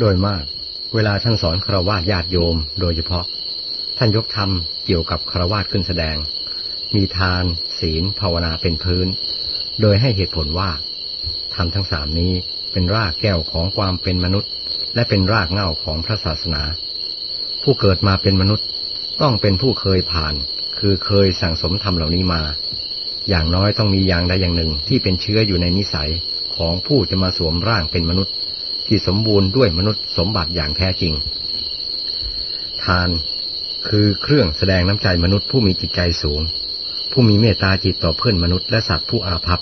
โดยมาก เวลาท่านสอนครวาสญาติโยม โดยเฉพาะ ท่านยกธรรมเกี่ยวกับครวาสขึ้นแสดง มีทาน ศีล ภาวนาเป็นพื้น โดยให้เหตุผลว่าธรรมทั้งสามนี้เป็นรากแก้วของความเป็นมนุษย์ และเป็นรากเหง้าของพระศาสนา ผู้เกิดมาเป็นมนุษย์ต้องเป็นผู้เคยผ่าน คือเคยสั่งสมธรรมเหล่านี้มา อย่างน้อยต้องมีอย่างใดอย่างหนึ่งที่เป็นเชื้ออยู่ในนิสัยของผู้จะมาสวมร่างเป็นมนุษย์ ที่สมบูรณ์ด้วยมนุษย์สมบัติอย่างแท้จริง ทานคือเครื่องแสดงน้ำใจมนุษย์ผู้มีจิตใจสูง ผู้มีเมตตาจิตต่อเพื่อนมนุษย์และสัตว์ผู้อาภัพ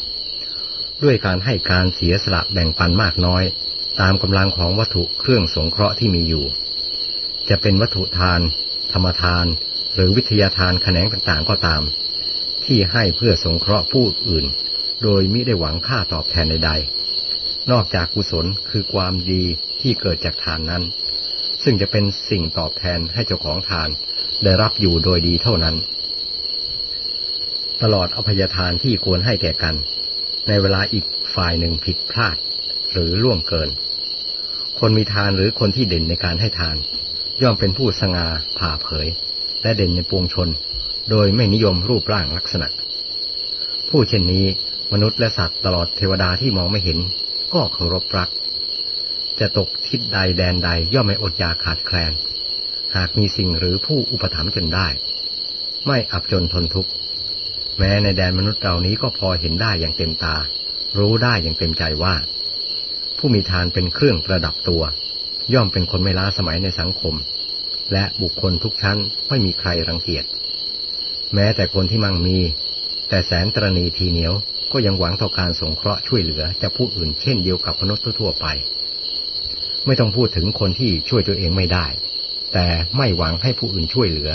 ด้วยการให้การเสียสละแบ่งปันมากน้อย ตามกำลังของวัตถุเครื่องสงเคราะห์ที่มีอยู่ จะเป็นวัตถุทาน ธรรมทาน หรือวิทยาทานแขนงต่างๆก็ตาม ที่ให้เพื่อสงเคราะห์ผู้อื่น โดยมิได้หวังค่าตอบแทนใดๆ นอกจากกุศลคือความดีที่เกิดจากทานนั้น ซึ่งจะเป็นสิ่งตอบแทนให้เจ้าของทานได้รับอยู่โดยดีเท่านั้น ตลอดอภัยทานที่ควรให้แก่กัน ในเวลาอีกฝ่ายหนึ่งผิดพลาด หรือล่วงเกิน คนมีทานหรือคนที่เด่นในการให้ทาน ย่อมเป็นผู้สง่าผ่าเผย และเด่นในปวงชน โดยไม่นิยมรูปร่างลักษณะ ผู้เช่นนี้มนุษย์และสัตว์ตลอดเทวดาที่มองไม่เห็น ก็เคารพรัก จะตกทิศใดแดนใดย่อมไม่อดอยากขาดแคลน หากมีสิ่งหรือผู้อุปถัมภ์จนได้ ไม่อับจนทนทุกข์ แม้ในแดนมนุษย์เหล่านี้ก็พอเห็นได้อย่างเต็มตา รู้ได้อย่างเต็มใจว่า ผู้มีทานเป็นเครื่องประดับตัว ย่อมเป็นคนไม่ล้าสมัยในสังคม และบุคคลทุกชั้นไม่มีใครรังเกียจ แม้แต่คนที่มั่งมี แต่แสนตรณีทีเหนียว ก็ยังหวังต่อการสงเคราะห์ช่วยเหลือจะผู้อื่นเช่นเดียวกับมนุษย์ทั่วไป ไม่ต้องพูดถึงคนที่ช่วยตัวเองไม่ได้ แต่ไม่หวังให้ผู้อื่นช่วยเหลือ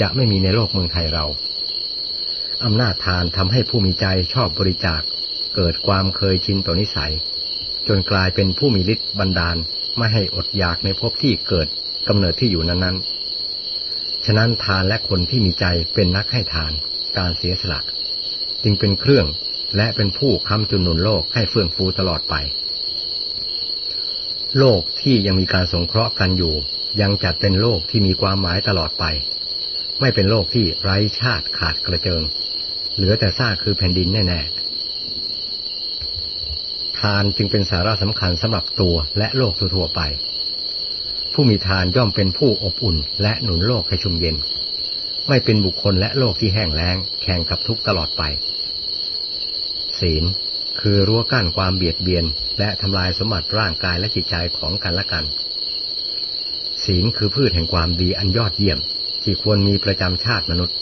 จะไม่มีในโลกเมืองไทยเราอำนาจทานทำให้ผู้มีใจชอบบริจาค เกิดความเคยชินต่อนิสัย จนกลายเป็นผู้มีฤทธิ์บันดาลไม่ให้อดอยากในภพที่เกิดกำเนิดที่อยู่นั้นๆ ฉะนั้นทานและคนที่มีใจเป็นนักให้ทาน การเสียสละ จึงเป็นเครื่อง และเป็นผู้ค้ำจุนหนุนโลกให้เฟื่องฟูตลอดไป โลกที่ยังมีการสงเคราะห์กันอยู่ ยังจัดเป็นโลกที่มีความหมายตลอดไป ไม่เป็นโลกที่ไร้ชาติขาดกระเจิง เหลือแต่ซากคือแผ่นดินแน่ๆ ทานจึงเป็นสาระสำคัญสำหรับตัวและโลกทั่วไป ผู้มีทานย่อมเป็นผู้อบอุ่นและหนุนโลกให้ชุ่มเย็น ไม่เป็นบุคคลและโลกที่แห้งแล้งแข่งกับทุกตลอดไป ศีล คือรั้วกั้นความเบียดเบียน และทำลายสมบัติร่างกายและจิตใจของกันและกัน ศีลคือพืชแห่งความดีอันยอดเยี่ยม ที่ควรมีประจำชาติมนุษย์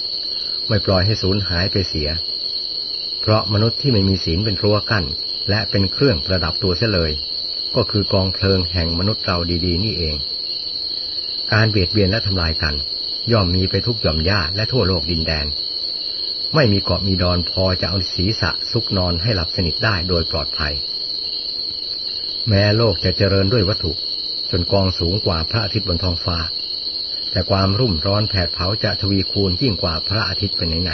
ไม่ปล่อยให้สูญหายไปเสีย เพราะมนุษย์ที่ไม่มีศีลเป็นรั้วกั้น และเป็นเครื่องประดับตัวเสียเลย ก็คือกองเพลิงแห่งมนุษย์เราดีๆ นี่เอง การเบียดเบียนและทำลายกัน ย่อมมีไปทุกหย่อมหญ้าและทั่วโลกดินแดน ไม่มีเกาะมีดอนพอจะเอาศีรษะซุกนอนให้หลับสนิทได้โดยปลอดภัย แม้โลกจะเจริญด้วยวัตถุจนกองสูงกว่าพระอาทิตย์บนท้องฟ้า แต่ความรุ่มร้อนแผดเผาจะทวีคูณยิ่งกว่าพระอาทิตย์เป็นไหน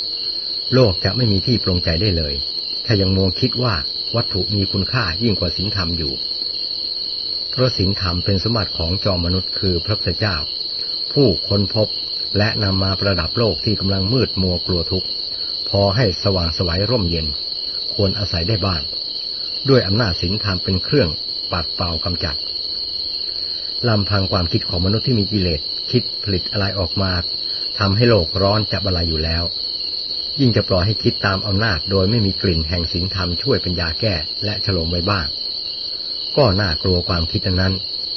ๆโลกจะไม่มีที่ปรงใจได้เลย ถ้ายังมองคิดว่าวัตถุมีคุณค่ายิ่งกว่าศีลธรรมอยู่เพราะศีลธรรมเป็นสมบัติของจอมมนุษย์คือพระพุทธเจ้า ผู้ค้นพบ และนำมาประดับโลกที่กำลังมืดมัวกลัวทุกข์ พอให้สว่างสวัยร่มเย็น ควรอาศัยได้บ้าง ด้วยอำนาจศีลธรรมเป็นเครื่องปัดเป่ากำจัดลำพังความคิดของมนุษย์ที่มีกิเลสคิดผลิตอะไรออกมาทำให้โลกร้อนจับอะไรอยู่แล้ว ยิ่งจะปล่อยให้คิดตามอำนาจ โดยไม่มีกลิ่นแห่งศีลธรรมช่วยเป็นยาแก้และฉลมไว้บ้าง ก็น่ากลัวความคิดนั้น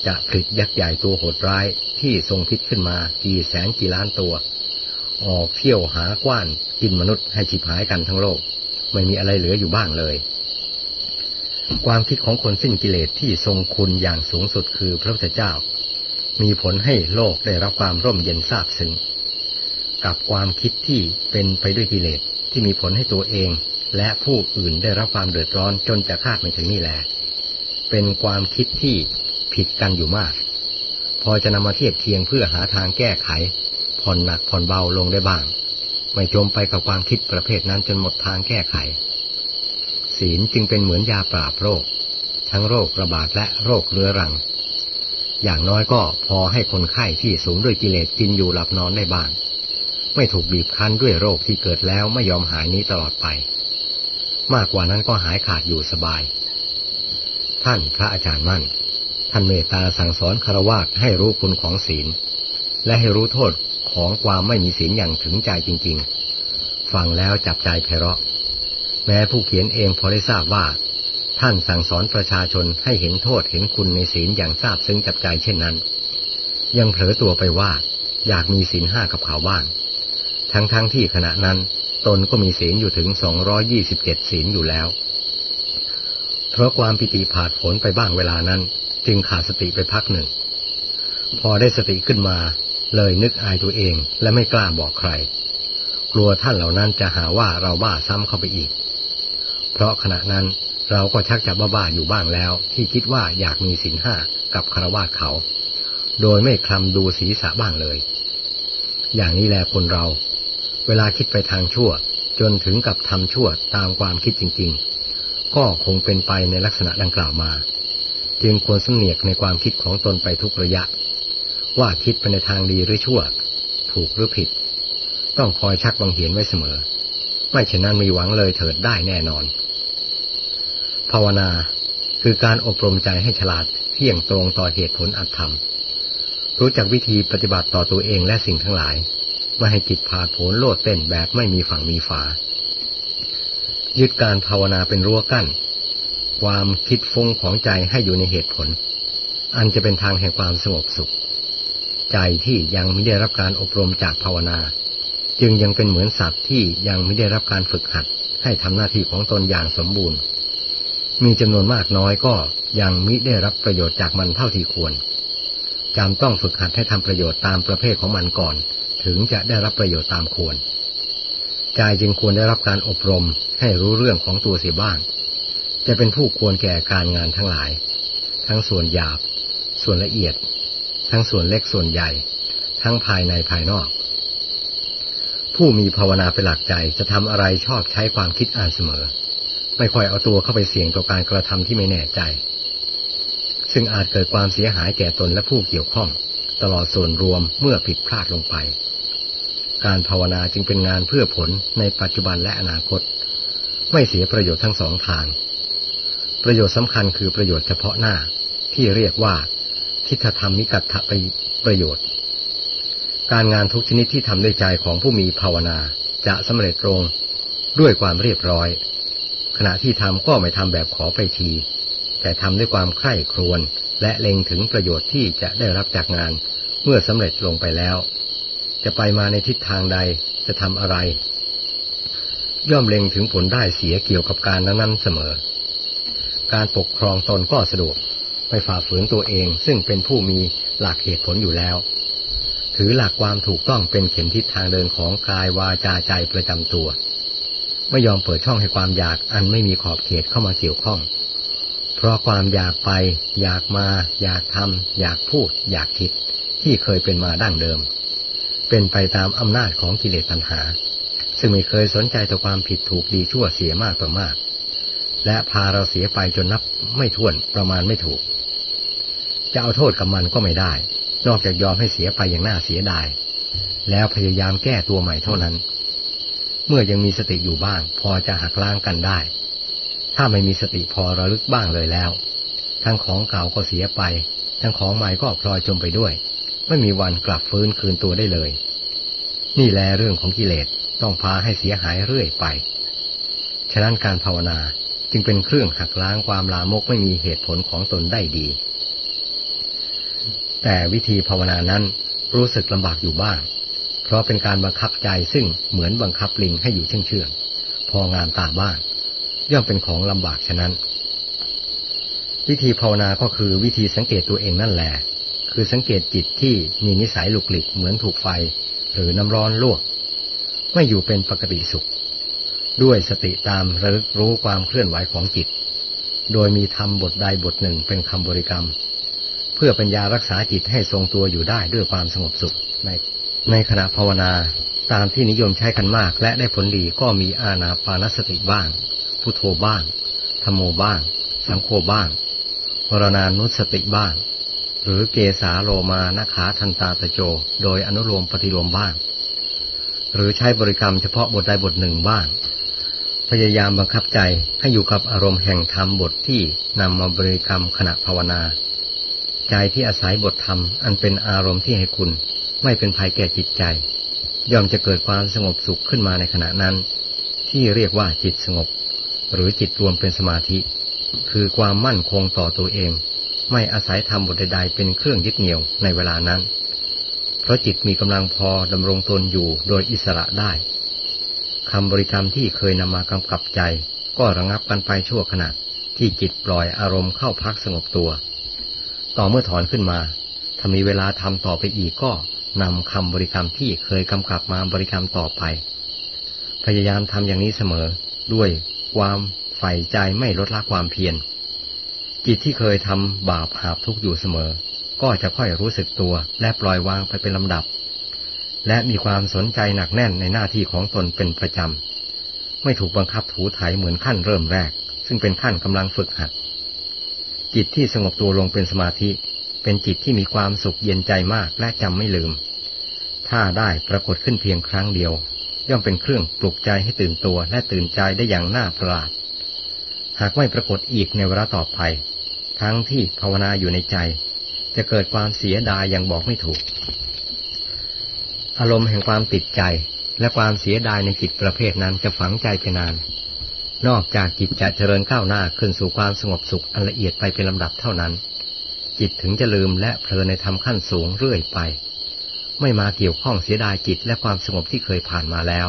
จะผลิตยักษ์ใหญ่ตัวโหดร้ายที่ทรงพิษขึ้นมากี่แสนกี่ล้านตัว ออกเที่ยวหากว้านกินมนุษย์ให้ฉิบหายกันทั้งโลก ไม่มีอะไรเหลืออยู่บ้างเลย ความคิดของคนสิ้นกิเลสที่ทรงคุณอย่างสูงสุดคือพระพุทธเจ้า มีผลให้โลกได้รับความร่มเย็นซาบซึ้งกับความคิดที่เป็นไปด้วยกิเลสที่มีผลให้ตัวเอง และผู้อื่นได้รับความเดือดร้อนจนจะคาดไม่ถึงนี่แหละเป็นความคิดที่ ผิดกันอยู่มาก พอจะนำมาเทียบเทียงเพื่อหาทางแก้ไข ผ่อนหนักผ่อนเบาลงได้บ้าง ไม่จมไปกับความคิดประเภทนั้นจนหมดทางแก้ไข ศีลจึงเป็นเหมือนยาปราบโรค ทั้งโรคระบาดและโรคเรื้อรัง อย่างน้อยก็พอให้คนไข้ที่สูงด้วยกิเลสกินอยู่หลับนอนได้บ้าง ไม่ถูกบีบคั้นด้วยโรคที่เกิดแล้วไม่ยอมหายนี้ตลอดไป มากกว่านั้นก็หายขาดอยู่สบายท่านพระอาจารย์มั่น ท่านเมตตาสั่งสอนคารวะให้รู้คุณของศีล และให้รู้โทษของความไม่มีศีลอย่างถึงใจจริง ๆ ฟังแล้วจับใจไพเราะ แม้ผู้เขียนเองพอได้ทราบว่า ท่านสั่งสอนประชาชนให้เห็นโทษเห็นคุณในศีลอย่างทราบซึ้งจับใจเช่นนั้น ยังเผลอตัวไปว่า อยากมีศีลห้ากับเขาบ้างทั้งๆทที่ขณะนั้นตนก็มีศีลอยู่ถึงสองร้อยี่สิบเจ็ดศีลอยู่แล้ว เพราะความปิติผาดผลไปบ้างเวลานั้น จึงขาดสติไปพักหนึ่ง พอได้สติขึ้นมา เลยนึกอายตัวเองและไม่กล้าบอกใคร กลัวท่านเหล่านั้นจะหาว่าเราบ้าซ้ำเข้าไปอีก เพราะขณะนั้นเราก็ชักจะบ้าๆอยู่บ้างแล้ว ที่คิดว่าอยากมีสินห้ากับคารวะเขา โดยไม่คลำดูศีรษะบ้างเลย อย่างนี้แหละคนเรา เวลาคิดไปทางชั่ว จนถึงกับทำชั่วตามความคิดจริง ก็คงเป็นไปในลักษณะดังกล่าวมา จึงควรสำเนียกในความคิดของตนไปทุกระยะ ว่าคิดไปในทางดีหรือชั่ว ถูกหรือผิด ต้องคอยชักบังเหียนไว้เสมอ ไม่เช่นนั้นมีหวังเลยเถิดได้แน่นอน ภาวนาคือการอบรมใจให้ฉลาดเที่ยงตรงต่อเหตุผลอัตธรรม รู้จักวิธีปฏิบัติต่อตัวเองและสิ่งทั้งหลาย ไม่ให้จิตพาโผนโลดเต้นแบบไม่มีฝั่งมีฝา ยึดการภาวนาเป็นรั้วกั้น ความคิดฟุ้งของใจให้อยู่ในเหตุผล อันจะเป็นทางแห่งความสงบสุข ใจที่ยังไม่ได้รับการอบรมจากภาวนา จึงยังเป็นเหมือนสัตว์ที่ยังไม่ได้รับการฝึกหัด ให้ทำหน้าที่ของตนอย่างสมบูรณ์ มีจำนวนมากน้อยก็ยังมิได้รับประโยชน์จากมันเท่าที่ควรจำต้องฝึกหัดให้ทำประโยชน์ตามประเภทของมันก่อน ถึงจะได้รับประโยชน์ตามควร ใจจึงควรได้รับการอบรมให้รู้เรื่องของตัวเสียบ้าง จะเป็นผู้ควรแก่การงานทั้งหลาย ทั้งส่วนหยาบ ส่วนละเอียด ทั้งส่วนเล็กส่วนใหญ่ ทั้งภายในภายนอก ผู้มีภาวนาเป็นหลักใจจะทำอะไรชอบใช้ความคิดอ่านเสมอ ไม่ค่อยเอาตัวเข้าไปเสี่ยงต่อการกระทำที่ไม่แน่ใจ ซึ่งอาจเกิดความเสียหายแก่ตนและผู้เกี่ยวข้อง ตลอดส่วนรวมเมื่อผิดพลาดลงไป การภาวนาจึงเป็นงานเพื่อผลในปัจจุบันและอนาคต ไม่เสียประโยชน์ทั้งสองทาง ประโยชน์สำคัญคือประโยชน์เฉพาะหน้าที่เรียกว่า ทิฏฐธรรมนิกัตถะประโยชน์ การงานทุกชนิดที่ทำด้วยใจของผู้มีภาวนาจะสำเร็จตรงด้วยความเรียบร้อย ขณะที่ทำก็ไม่ทำแบบขอไปที แต่ทำด้วยความใคร่ครวญและเล็งถึงประโยชน์ที่จะได้รับจากงานเมื่อสำเร็จลงไปแล้ว จะไปมาในทิศทางใดจะทำอะไร ย่อมเล็งถึงผลได้เสียเกี่ยวกับการนั้นเสมอ การปกครองตนก็สะดวกไปฝ่าฝืนตัวเองซึ่งเป็นผู้มีหลักเหตุผลอยู่แล้ว ถือหลักความถูกต้องเป็นเข็มทิศทางเดินของกายวาจาใจประจำตัว ไม่ยอมเปิดช่องให้ความอยากอันไม่มีขอบเขตเข้ามาเกี่ยวข้อง เพราะความอยากไป อยากมา อยากทำอยากพูด อยากคิด ที่เคยเป็นมาดั้งเดิม เป็นไปตามอำนาจของกิเลสตัณหา ซึ่งไม่เคยสนใจต่อความผิดถูกดีชั่วเสียมากต่อมาก และพาเราเสียไปจนนับไม่ถ้วนประมาณไม่ถูก จะเอาโทษกับมันก็ไม่ได้ นอกจากยอมให้เสียไปอย่างน่าเสียดาย แล้วพยายามแก้ตัวใหม่เท่านั้น เมื่อยังมีสติอยู่บ้าง พอจะหักล้างกันได้ ถ้าไม่มีสติพอระลึกบ้างเลยแล้ว ทั้งของเก่าก็เสียไป ทั้งของใหม่ก็พลอยจมไปด้วย ไม่มีวันกลับฟื้นคืนตัวได้เลย นี่แลเรื่องของกิเลสต้องพาให้เสียหายเรื่อยไป ฉะนั้นการภาวนาจึงเป็นเครื่องหักล้างความลามกไม่มีเหตุผลของตนได้ดี แต่วิธีภาวนานั้นรู้สึกลำบากอยู่บ้าง เพราะเป็นการบังคับใจซึ่งเหมือนบังคับลิงให้อยู่เชื่องๆพองามตาบ้าง ย่อมเป็นของลำบากฉะนั้น วิธีภาวนาก็คือวิธีสังเกตตัวเองนั่นแหละ คือสังเกตจิตที่มีนิสัยหลุกหลิกเหมือนถูกไฟ หรือน้ำร้อนลวก ไม่อยู่เป็นปกติสุข ด้วยสติตามระลึกรู้ความเคลื่อนไหวของจิต โดยมีธรรมบทใดบทหนึ่งเป็นคำบริกรรม เพื่อปัญญารักษาจิตให้ทรงตัวอยู่ได้ด้วยความสงบสุขในในขณะภาวนาตามที่นิยมใช้กันมาก และได้ผลดีก็มีอาณาปานสติบ้าง พุทโธบ้างธโมบ้าง สังโฆบ้างวรณานุสติบ้าง หรือเกสาโลมานาขาทันตาตะโจ โดยอนุโลมปฏิโลมบ้าง หรือใช้บริกรรมเฉพาะบทใดบทหนึ่งบ้าง พยายามบังคับใจให้อยู่กับอารมณ์แห่งธรรมบทที่นำมาบริกรรมขณะภาวนา ใจที่อาศัยบทธรรมอันเป็นอารมณ์ที่ให้คุณ ไม่เป็นภัยแก่จิตใจ ย่อมจะเกิดความสงบสุขขึ้นมาในขณะนั้น ที่เรียกว่าจิตสงบ หรือจิตรวมเป็นสมาธิ คือความมั่นคงต่อตัวเอง ไม่อาศัยธรรมบทใดๆเป็นเครื่องยึดเหนี่ยวในเวลานั้น เพราะจิตมีกำลังพอดำรงตนอยู่โดยอิสระได้คำบริกรรมที่เคยนำมากำกับใจ ก็ระงับกันไปชั่วขณะที่จิตปล่อยอารมณ์เข้าพักสงบตัว ต่อเมื่อถอนขึ้นมา ถ้ามีเวลาทำต่อไปอีกก็นำคำบริกรรมที่เคยกำกับมาบริกรรมต่อไป พยายามทำอย่างนี้เสมอ ด้วยความใฝ่ใจไม่ลดละความเพียร จิตที่เคยทำบาปหาบทุกข์อยู่เสมอ ก็จะค่อยรู้สึกตัวและปล่อยวางไปเป็นลำดับ และมีความสนใจหนักแน่นในหน้าที่ของตนเป็นประจำ ไม่ถูกบังคับถูถ่ายเหมือนขั้นเริ่มแรก ซึ่งเป็นขั้นกำลังฝึกหัด จิตที่สงบตัวลงเป็นสมาธิ เป็นจิตที่มีความสุขเย็นใจมากและจำไม่ลืม ถ้าได้ปรากฏขึ้นเพียงครั้งเดียว ย่อมเป็นเครื่องปลุกใจให้ตื่นตัวและตื่นใจได้อย่างน่าประหลาด หากไม่ปรากฏอีกในเวลาต่อไป ทั้งที่ภาวนาอยู่ในใจ จะเกิดความเสียดายอย่างบอกไม่ถูก อารมณ์แห่งความติดใจและความเสียดายในจิตประเภทนั้นจะฝังใจไปนาน นอกจากจิตจะเจริญก้าวหน้าขึ้นสู่ความสงบสุขอันละเอียดไปเป็นลำดับเท่านั้น จิตถึงจะลืมและเพลินในธรรมขั้นสูงเรื่อยไป ไม่มาเกี่ยวข้องเสียดายจิตและความสงบที่เคยผ่านมาแล้ว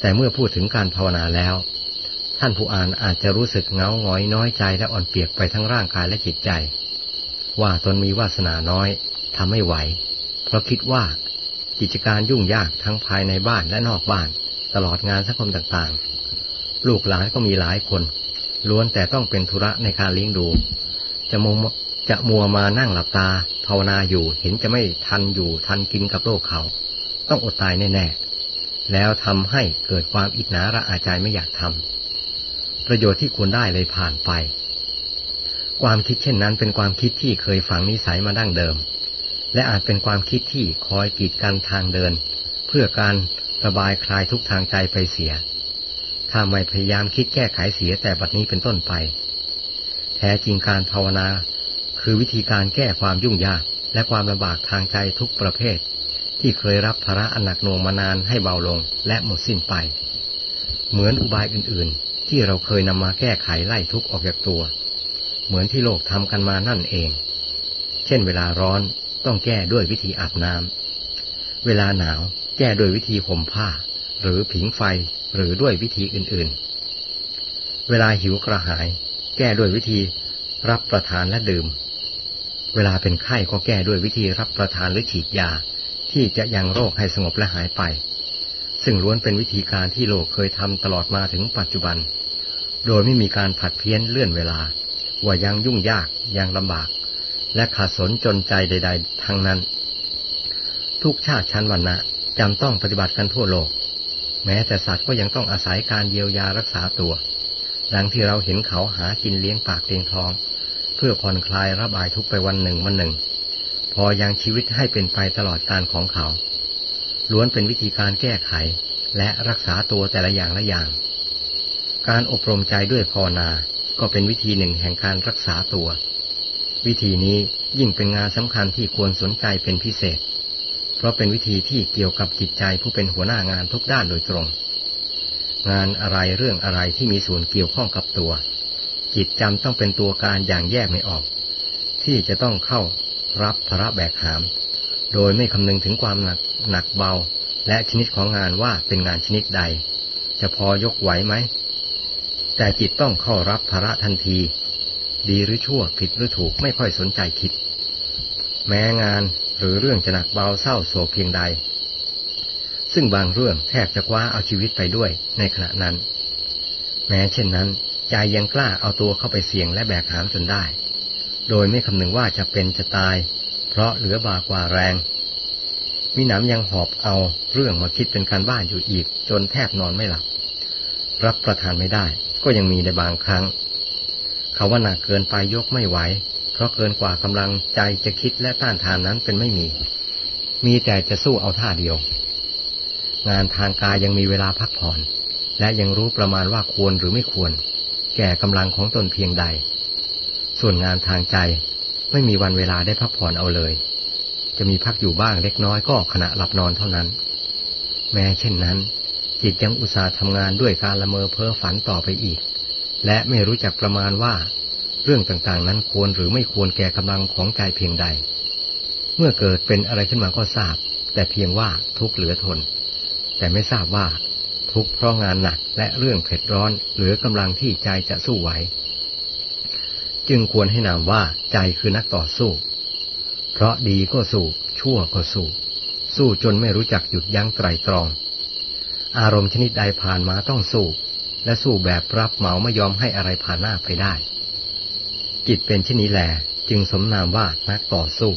แต่เมื่อพูดถึงการภาวนาแล้ว ท่านผู้อ่านอาจจะรู้สึกเงาหงอยน้อยใจและอ่อนเปียกไปทั้งร่างกายและจิตใจ ว่าตนมีวาสนาน้อยทำไม่ไหว เพราะคิดว่ากิจการยุ่งยากทั้งภายในบ้านและนอกบ้าน ตลอดงานสังคมต่างๆ ลูกหลานก็มีหลายคน ล้วนแต่ต้องเป็นธุระในการเลี้ยงดู จะมัวจะมัวมานั่งหลับตา ภาวนาอยู่เห็นจะไม่ทันอยู่ทันกินกับโลกเขา ต้องอดตายแน่ๆ แล้วทำให้เกิดความอิจฉาระอาใจไม่อยากทำ ประโยชน์ที่ควรได้เลยผ่านไป ความคิดเช่นนั้นเป็นความคิดที่เคยฝังนิสัยมาดั้งเดิม และอาจเป็นความคิดที่คอยกีดกันทางเดิน เพื่อการระบายคลายทุกทางใจไปเสีย ถ้าไม่พยายามคิดแก้ไขเสียแต่บัดนี้เป็นต้นไป แท้จริงการภาวนา คือวิธีการแก้ความยุ่งยากและความลำบากทางใจทุกประเภท ที่เคยรับภาระอันหนักหน่วงมานานให้เบาลงและหมดสิ้นไป เหมือนอุบายอื่น ที่เราเคยนำมาแก้ไขไล่ทุกข์ออกจากตัว เหมือนที่โลกทำกันมานั่นเอง เช่น เวลาร้อนต้องแก้ด้วยวิธีอาบน้ำเวลาหนาวแก้ด้วยวิธีห่มผ้า หรือผิงไฟหรือด้วยวิธีอื่นๆ เวลาหิวกระหาย แก้ด้วยวิธีรับประทานและดื่ม เวลาเป็นไข้ก็แก้ด้วยวิธีรับประทานหรือฉีดยา ที่จะยังโรคให้สงบและหายไป ซึ่งล้วนเป็นวิธีการที่โลกเคยทำตลอดมาถึงปัจจุบัน โดยไม่มีการผัดเพี้ยนเลื่อนเวลา ว่ายังยุ่งยากยังลำบาก และขาดสนจนใจใด ๆ ทั้งนั้น ทุกชาติชั้นวรรณะจำต้องปฏิบัติกันทั่วโลก แม้แต่สัตว์ก็ยังต้องอาศัยการเยียวยารักษาตัว ดังที่เราเห็นเขาหากินเลี้ยงปากเลี้ยงท้อง เพื่อผ่อนคลายระบายทุกไปวันหนึ่งวันหนึ่ง พอยังชีวิตให้เป็นไปตลอดการของเขา ล้วนเป็นวิธีการแก้ไข และรักษาตัวแต่ละอย่างละอย่าง การอบรมใจด้วยภาวนา ก็เป็นวิธีหนึ่งแห่งการรักษาตัว วิธีนี้ยิ่งเป็นงานสำคัญที่ควรสนใจเป็นพิเศษ เพราะเป็นวิธีที่เกี่ยวกับจิตใจผู้เป็นหัวหน้างานทุกด้านโดยตรง งานอะไรเรื่องอะไรที่มีส่วนเกี่ยวข้องกับตัว จิตจำต้องเป็นตัวการอย่างแยกไม่ออก ที่จะต้องเข้ารับภระแบกหาม โดยไม่คำนึงถึงความหนักหนักเบา และชนิดของงานว่าเป็นงานชนิดใด จะพอยกไหวไหม แต่จิตต้องเข้ารับภาระทันที ดีหรือชั่วผิดหรือถูกไม่ค่อยสนใจคิด แม้งานหรือเรื่องจะหนักเบาเศร้าโศกเพียงใด ซึ่งบางเรื่องแทบจะคว้าเอาชีวิตไปด้วยในขณะนั้น แม้เช่นนั้นใจยังกล้าเอาตัวเข้าไปเสี่ยงและแบกหามจนได้ โดยไม่คำนึงว่าจะเป็นจะตาย เพราะเหลือบากว่าแรงมิหนำยังหอบเอาเรื่องมาคิดเป็นการบ้านอยู่อีก จนแทบนอนไม่หลับ รับประทานไม่ได้ ก็ยังมีในบางครั้งเขาว่าหนักเกินไปยกไม่ไหว เพราะเกินกว่ากำลังใจจะคิดและต้านทานนั้นเป็นไม่มี มีแต่จะสู้เอาท่าเดียว งานทางกายยังมีเวลาพักผ่อน และยังรู้ประมาณว่าควรหรือไม่ควร แก่กำลังของตนเพียงใด ส่วนงานทางใจ ไม่มีวันเวลาได้พักผ่อนเอาเลย จะมีพักอยู่บ้างเล็กน้อยก็ขณะหลับนอนเท่านั้น แม้เช่นนั้น จิตยังอุตส่าห์ทำงานด้วยการละเมอเพ้อฝันต่อไปอีก และไม่รู้จักประมาณว่า เรื่องต่างๆนั้นควรหรือไม่ควรแก่กำลังของใจเพียงใด เมื่อเกิดเป็นอะไรขึ้นมาก็ทราบ แต่เพียงว่าทุกเหลือทน แต่ไม่ทราบว่าทุกเพราะงานหนักและเรื่องเผ็ดร้อนเหลือกำลังที่ใจจะสู้ไหว จึงควรให้นามว่าใจคือนักต่อสู้ เพราะดีก็สู้ ชั่วก็สู้ สู้จนไม่รู้จักหยุดยั้งไตรตรอง อารมณ์ชนิดใดผ่านมาต้องสู้ และสู้แบบรับเหมาไม่ยอมให้อะไรผ่านหน้าไปได้ จิตเป็นเช่นนี้แหลจึงสมนามว่านักต่อสู้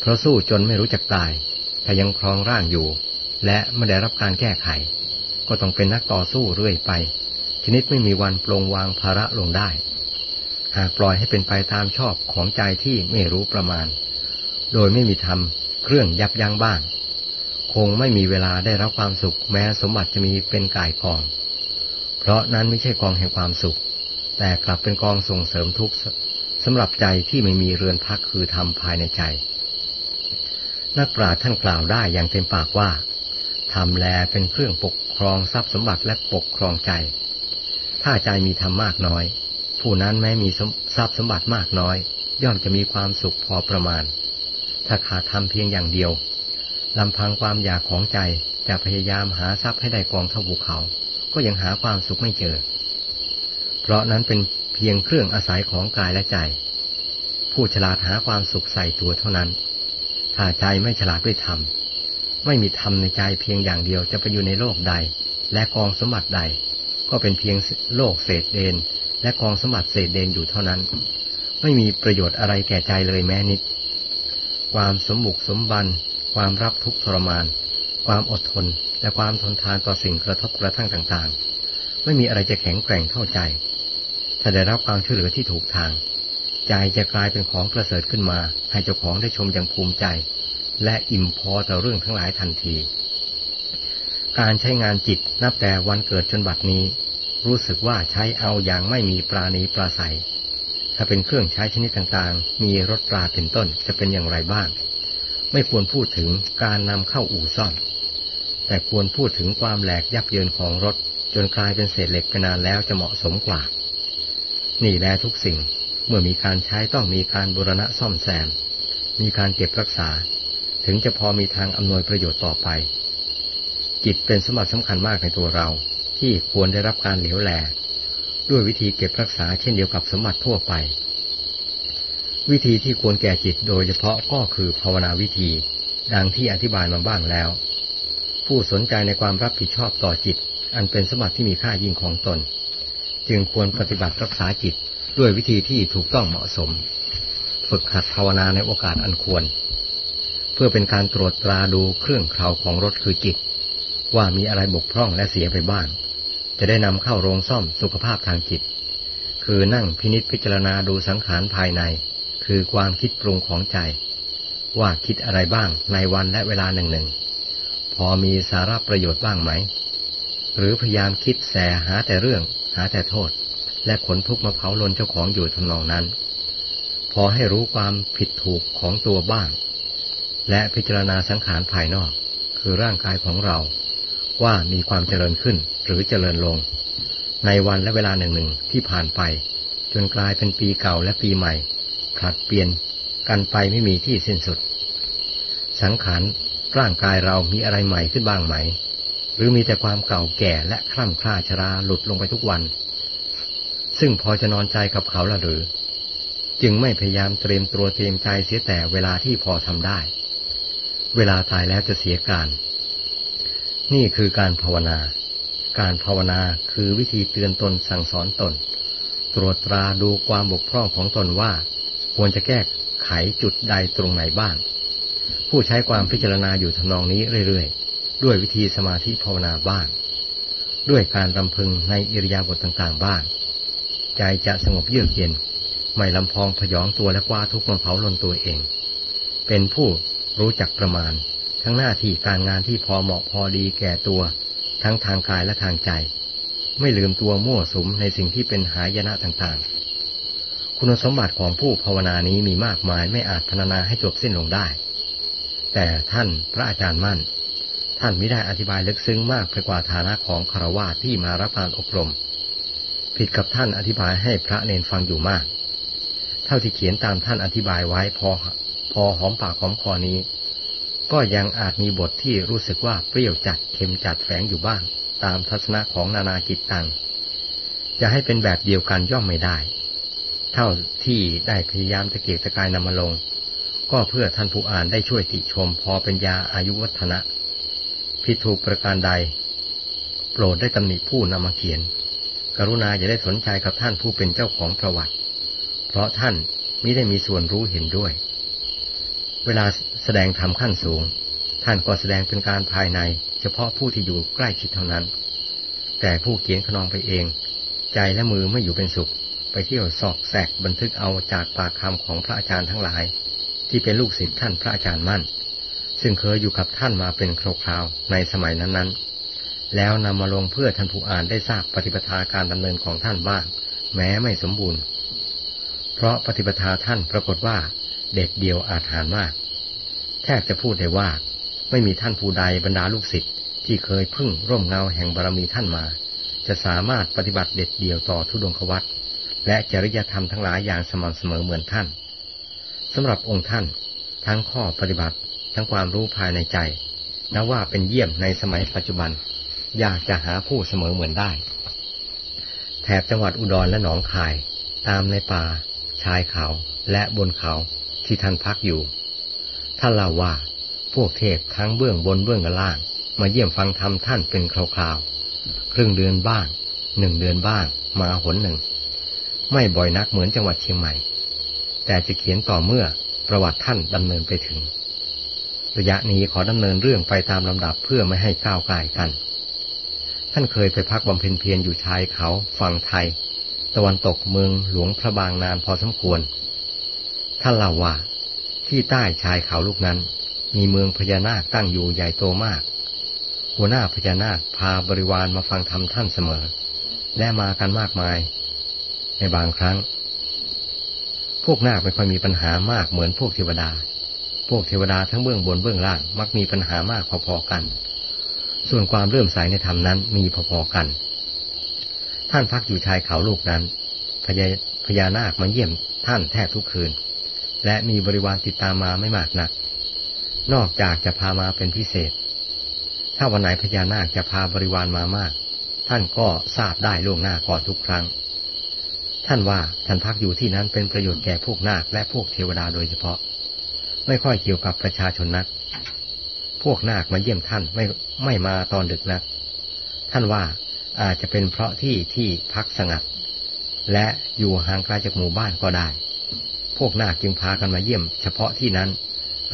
เพราะสู้จนไม่รู้จักตายแต่ยังครองร่างอยู่ และไม่ได้รับการแก้ไข ก็ต้องเป็นนักต่อสู้เรื่อยไป ชนิดไม่มีวันปลงวางภาระลงได้ หากปล่อยให้เป็นไปตามชอบของใจที่ไม่รู้ประมาณ โดยไม่มีธรรมเครื่องยับยั้งบ้างคงไม่มีเวลาได้รับความสุขแม้สมบัติจะมีเป็นกายกอง เพราะนั้นไม่ใช่กองแห่งความสุข แต่กลับเป็นกองส่งเสริมทุกข์สำหรับใจที่ไม่มีเรือนพักคือธรรมภายในใจ นักปราชญ์ท่านกล่าวได้อย่างเต็มปากว่าธรรมแลเป็นเครื่องปกครองทรัพย์สมบัติและปกครองใจ ถ้าใจมีธรรมมากน้อย ผู้นั้นแม้มีทรัพย์สมบัติมากน้อย ย่อมจะมีความสุขพอประมาณ ถ้าขาดทำเพียงอย่างเดียวลำพังความอยากของใจจะพยายามหาทรัพย์ให้ได้กองเท่าภูเขา ก็ยังหาความสุขไม่เจอ เพราะนั้นเป็นเพียงเครื่องอาศัยของกายและใจ ผู้ฉลาดหาความสุขใส่ตัวเท่านั้น ถ้าใจไม่ฉลาดด้วยธรรม ไม่มีธรรมในใจเพียงอย่างเดียวจะไปอยู่ในโลกใด และกองสมบัติใด ก็เป็นเพียงโลกเศษเดน และกองสมบัติเศษเดนอยู่เท่านั้น ไม่มีประโยชน์อะไรแก่ใจเลยแม้นิด ความสมบุกสมบัน ความรับทุกข์ทรมาน ความอดทน และความทนทานต่อสิ่งกระทบกระทั่งต่างๆ ไม่มีอะไรจะแข็งแกร่งเท่าใจ ถ้าได้รับความช่วยเหลือที่ถูกทาง ใจจะกลายเป็นของประเสริฐขึ้นมา ให้เจ้าของได้ชมอย่างภูมิใจ และอิ่มพอต่อเรื่องทั้งหลายทันทีการใช้งานจิตนับแต่วันเกิดจนบัดนี้ รู้สึกว่าใช้เอาอย่างไม่มีปราณีปราศัย ถ้าเป็นเครื่องใช้ชนิดต่างๆ มีรถตราเป็นต้นจะเป็นอย่างไรบ้าง ไม่ควรพูดถึงการนำเข้าอู่ซ่อม แต่ควรพูดถึงความแหลกยับเยินของรถ จนกลายเป็นเศษเหล็กไปนานแล้วจะเหมาะสมกว่า นี่แลทุกสิ่ง เมื่อมีการใช้ต้องมีการบูรณะซ่อมแซม มีการเก็บรักษา ถึงจะพอมีทางอำนวยประโยชน์ต่อไปจิตเป็นสมบัติสำคัญมากในตัวเรา ที่ควรได้รับการเหลียวแล ด้วยวิธีเก็บรักษาเช่นเดียวกับสมบัติทั่วไป วิธีที่ควรแก่จิตโดยเฉพาะก็คือภาวนาวิธี ดังที่อธิบายมาบ้างแล้ว ผู้สนใจในความรับผิดชอบต่อจิต อันเป็นสมบัติที่มีค่ายิ่งของตน จึงควรปฏิบัติรักษาจิตด้วยวิธีที่ถูกต้องเหมาะสม ฝึกหัดภาวนาในโอกาสอันควร เพื่อเป็นการตรวจตราดูเครื่องเคราของรถคือจิต ว่ามีอะไรบกพร่องและเสียไปบ้าง จะได้นำเข้าโรงซ่อมสุขภาพทางจิต คือนั่งพินิษพิจารณาดูสังขารภายใน คือความคิดปรุงของใจ ว่าคิดอะไรบ้างในวันและเวลาหนึ่งหนึ่งพอมีสาระประโยชน์บ้างไหม หรือพยายามคิดแสหาแต่เรื่อง หาแต่โทษ และขนทุกมาเผาลนเจ้าของอยู่ทำนองนั้น พอให้รู้ความผิดถูกของตัวบ้าง และพิจารณาสังขารภายนอก คือร่างกายของเรา ว่ามีความเจริญขึ้นหรือเจริญลง ในวันและเวลาหนึ่งหนึ่งที่ผ่านไป จนกลายเป็นปีเก่าและปีใหม่ผลัดเปลี่ยนกันไปไม่มีที่สิ้นสุด สังขารร่างกายเรามีอะไรใหม่ขึ้นบ้างไหม หรือมีแต่ความเก่าแก่และคล่ำคล้าชราหลุดลงไปทุกวัน ซึ่งพอจะนอนใจกับเขาละหรือ จึงไม่พยายามเตรียมตัวเตรียมใจเสียแต่เวลาที่พอทำได้ เวลาตายแล้วจะเสียการ นี่คือการภาวนา การภาวนาคือวิธีเตือนตนสั่งสอนตน ตรวจตราดูความบกพร่องของตนว่า ควรจะแก้ไขจุดใดตรงไหนบ้าง ผู้ใช้ความพิจารณาอยู่ทำนองนี้เรื่อยๆ ด้วยวิธีสมาธิภาวนาบ้าง ด้วยการรำพึงในอิริยาบถต่างๆบ้าง ใจจะสงบเยือกเย็น ไม่ลำพองพยองตัวและกว้าทุกข์มาเผาลนตัวเอง เป็นผู้รู้จักประมาณ ทั้งหน้าที่การงานที่พอเหมาะพอดีแก่ตัว ทั้งทางกายและทางใจ ไม่ลืมตัวมั่วสุมในสิ่งที่เป็นหายนะต่างๆ คุณสมบัติของผู้ภาวนานี้มีมากมายไม่อาจพรรณนาให้จบสิ้นลงได้ แต่ท่านพระอาจารย์มั่น ท่านไม่ได้อธิบายลึกซึ้งมากไปกว่าฐานะของคารวะที่มารับการอบรม ผิดกับท่านอธิบายให้พระเนนฟังอยู่มาก เท่าที่เขียนตามท่านอธิบายไว้พอพอหอมปากหอมคอนี้ ก็ยังอาจมีบทที่รู้สึกว่าเปรี้ยวจัดเค็มจัดแฝงอยู่บ้าง ตามทัศนะของนานาจิตตัง จะให้เป็นแบบเดียวกันย่อมไม่ได้ เท่าที่ได้พยายามตะเกียกตะกายนำมาลง ก็เพื่อท่านผู้อ่านได้ช่วยติชมพอเป็นยาอายุวัฒนะ ผิดถูกประการใด โปรดได้ตำหนิผู้นำมาเขียน กรุณาอย่าได้สนใจกับท่านผู้เป็นเจ้าของประวัติ เพราะท่านมิได้มีส่วนรู้เห็นด้วย เวลาแสดงธรรมขั้นสูง ท่านก็แสดงเป็นการภายใน เฉพาะผู้ที่อยู่ใกล้ชิดเท่านั้น แต่ผู้เขียนขนองไปเอง ใจและมือไม่อยู่เป็นสุข ไปเที่ยวสอกแสกบันทึกเอาจากปากคำของพระอาจารย์ทั้งหลาย ที่เป็นลูกศิษย์ท่านพระอาจารย์มั่น ซึ่งเคยอยู่กับท่านมาเป็นคราวๆในสมัยนั้นๆ แล้วนำมาลงเพื่อท่านผู้อ่านได้ทราบปฏิปทาการดำเนินของท่านบ้าง แม้ไม่สมบูรณ์ เพราะปฏิปทาท่านปรากฏว่า เด็ดเดียวอาจหารมาก แทบจะพูดได้ว่า ไม่มีท่านผู้ใดบรรดาลูกศิษย์ที่เคยพึ่งร่มเงาแห่งบารมีท่านมา จะสามารถปฏิบัติเด็ดเดียวต่อทุดงควัตและจริยธรรมทั้งหลายอย่างสม่ำเสมอเหมือนท่านสำหรับองค์ท่าน ทั้งข้อปฏิบัติทั้งความรู้ภายในใจนับว่าเป็นเยี่ยมในสมัยปัจจุบัน อยากจะหาผู้เสมอเหมือนได้ แถบจังหวัดอุดรและหนองคาย ตามในป่า ชายเขาและบนเขา ที่ท่านพักอยู่ ท่านเล่าว่าพวกเทพทั้งเบื้องบนเบื้องล่าง มาเยี่ยมฟังธรรมท่านเป็นคราวๆ ครึ่งเดือนบ้างหนึ่งเดือนบ้าง มาหนหนึ่ง ไม่บ่อยนักเหมือนจังหวัดเชียงใหม่ แต่จะเขียนต่อเมื่อประวัติท่านดำเนินไปถึง ระยะนี้ขอดำเนินเรื่องไปตามลำดับเพื่อไม่ให้ก้าวไกลกัน ท่านเคยไปพักบำเพ็ญเพียรอยู่ชายเขาฝั่งไทย ตะวันตกเมืองหลวงพระบางนานพอสมควร ท่านเล่าว่า ที่ใต้ชายเขาลูกนั้น มีเมืองพญานาคตั้งอยู่ใหญ่โตมาก หัวหน้าพญานาคพาบริวารมาฟังธรรมท่านเสมอ และมากันมากมาย ในบางครั้ง พวกนาคไม่ค่อยมีปัญหามากเหมือนพวกเทวดา พวกเทวดาทั้งเบื้องบนเบื้องล่างมักมีปัญหามากพอๆกัน ส่วนความเริ่มใสในธรรมนั้นมีพอๆกัน ท่านพักอยู่ชายเขาลูกนั้นพญาพญานาคมาเยี่ยมท่านแทบทุกคืน และมีบริวารติดตามมาไม่มากนัก นอกจากจะพามาเป็นพิเศษ ถ้าวันไหนพญานาคจะพาบริวารมามาก ท่านก็ทราบได้ล่วงหน้าก่อนทุกครั้ง ท่านว่าท่านพักอยู่ที่นั้นเป็นประโยชน์แก่พวกนาคและพวกเทวดาโดยเฉพาะ ไม่ค่อยเกี่ยวกับประชาชนนัก พวกนาคมาเยี่ยมท่านไม่ไม่มาตอนดึกนัก ท่านว่าอาจจะเป็นเพราะที่ที่พักสงัด และอยู่ห่างไกลจากหมู่บ้านก็ได้ พวกนาคจึงพากันมาเยี่ยม เฉพาะที่นั้น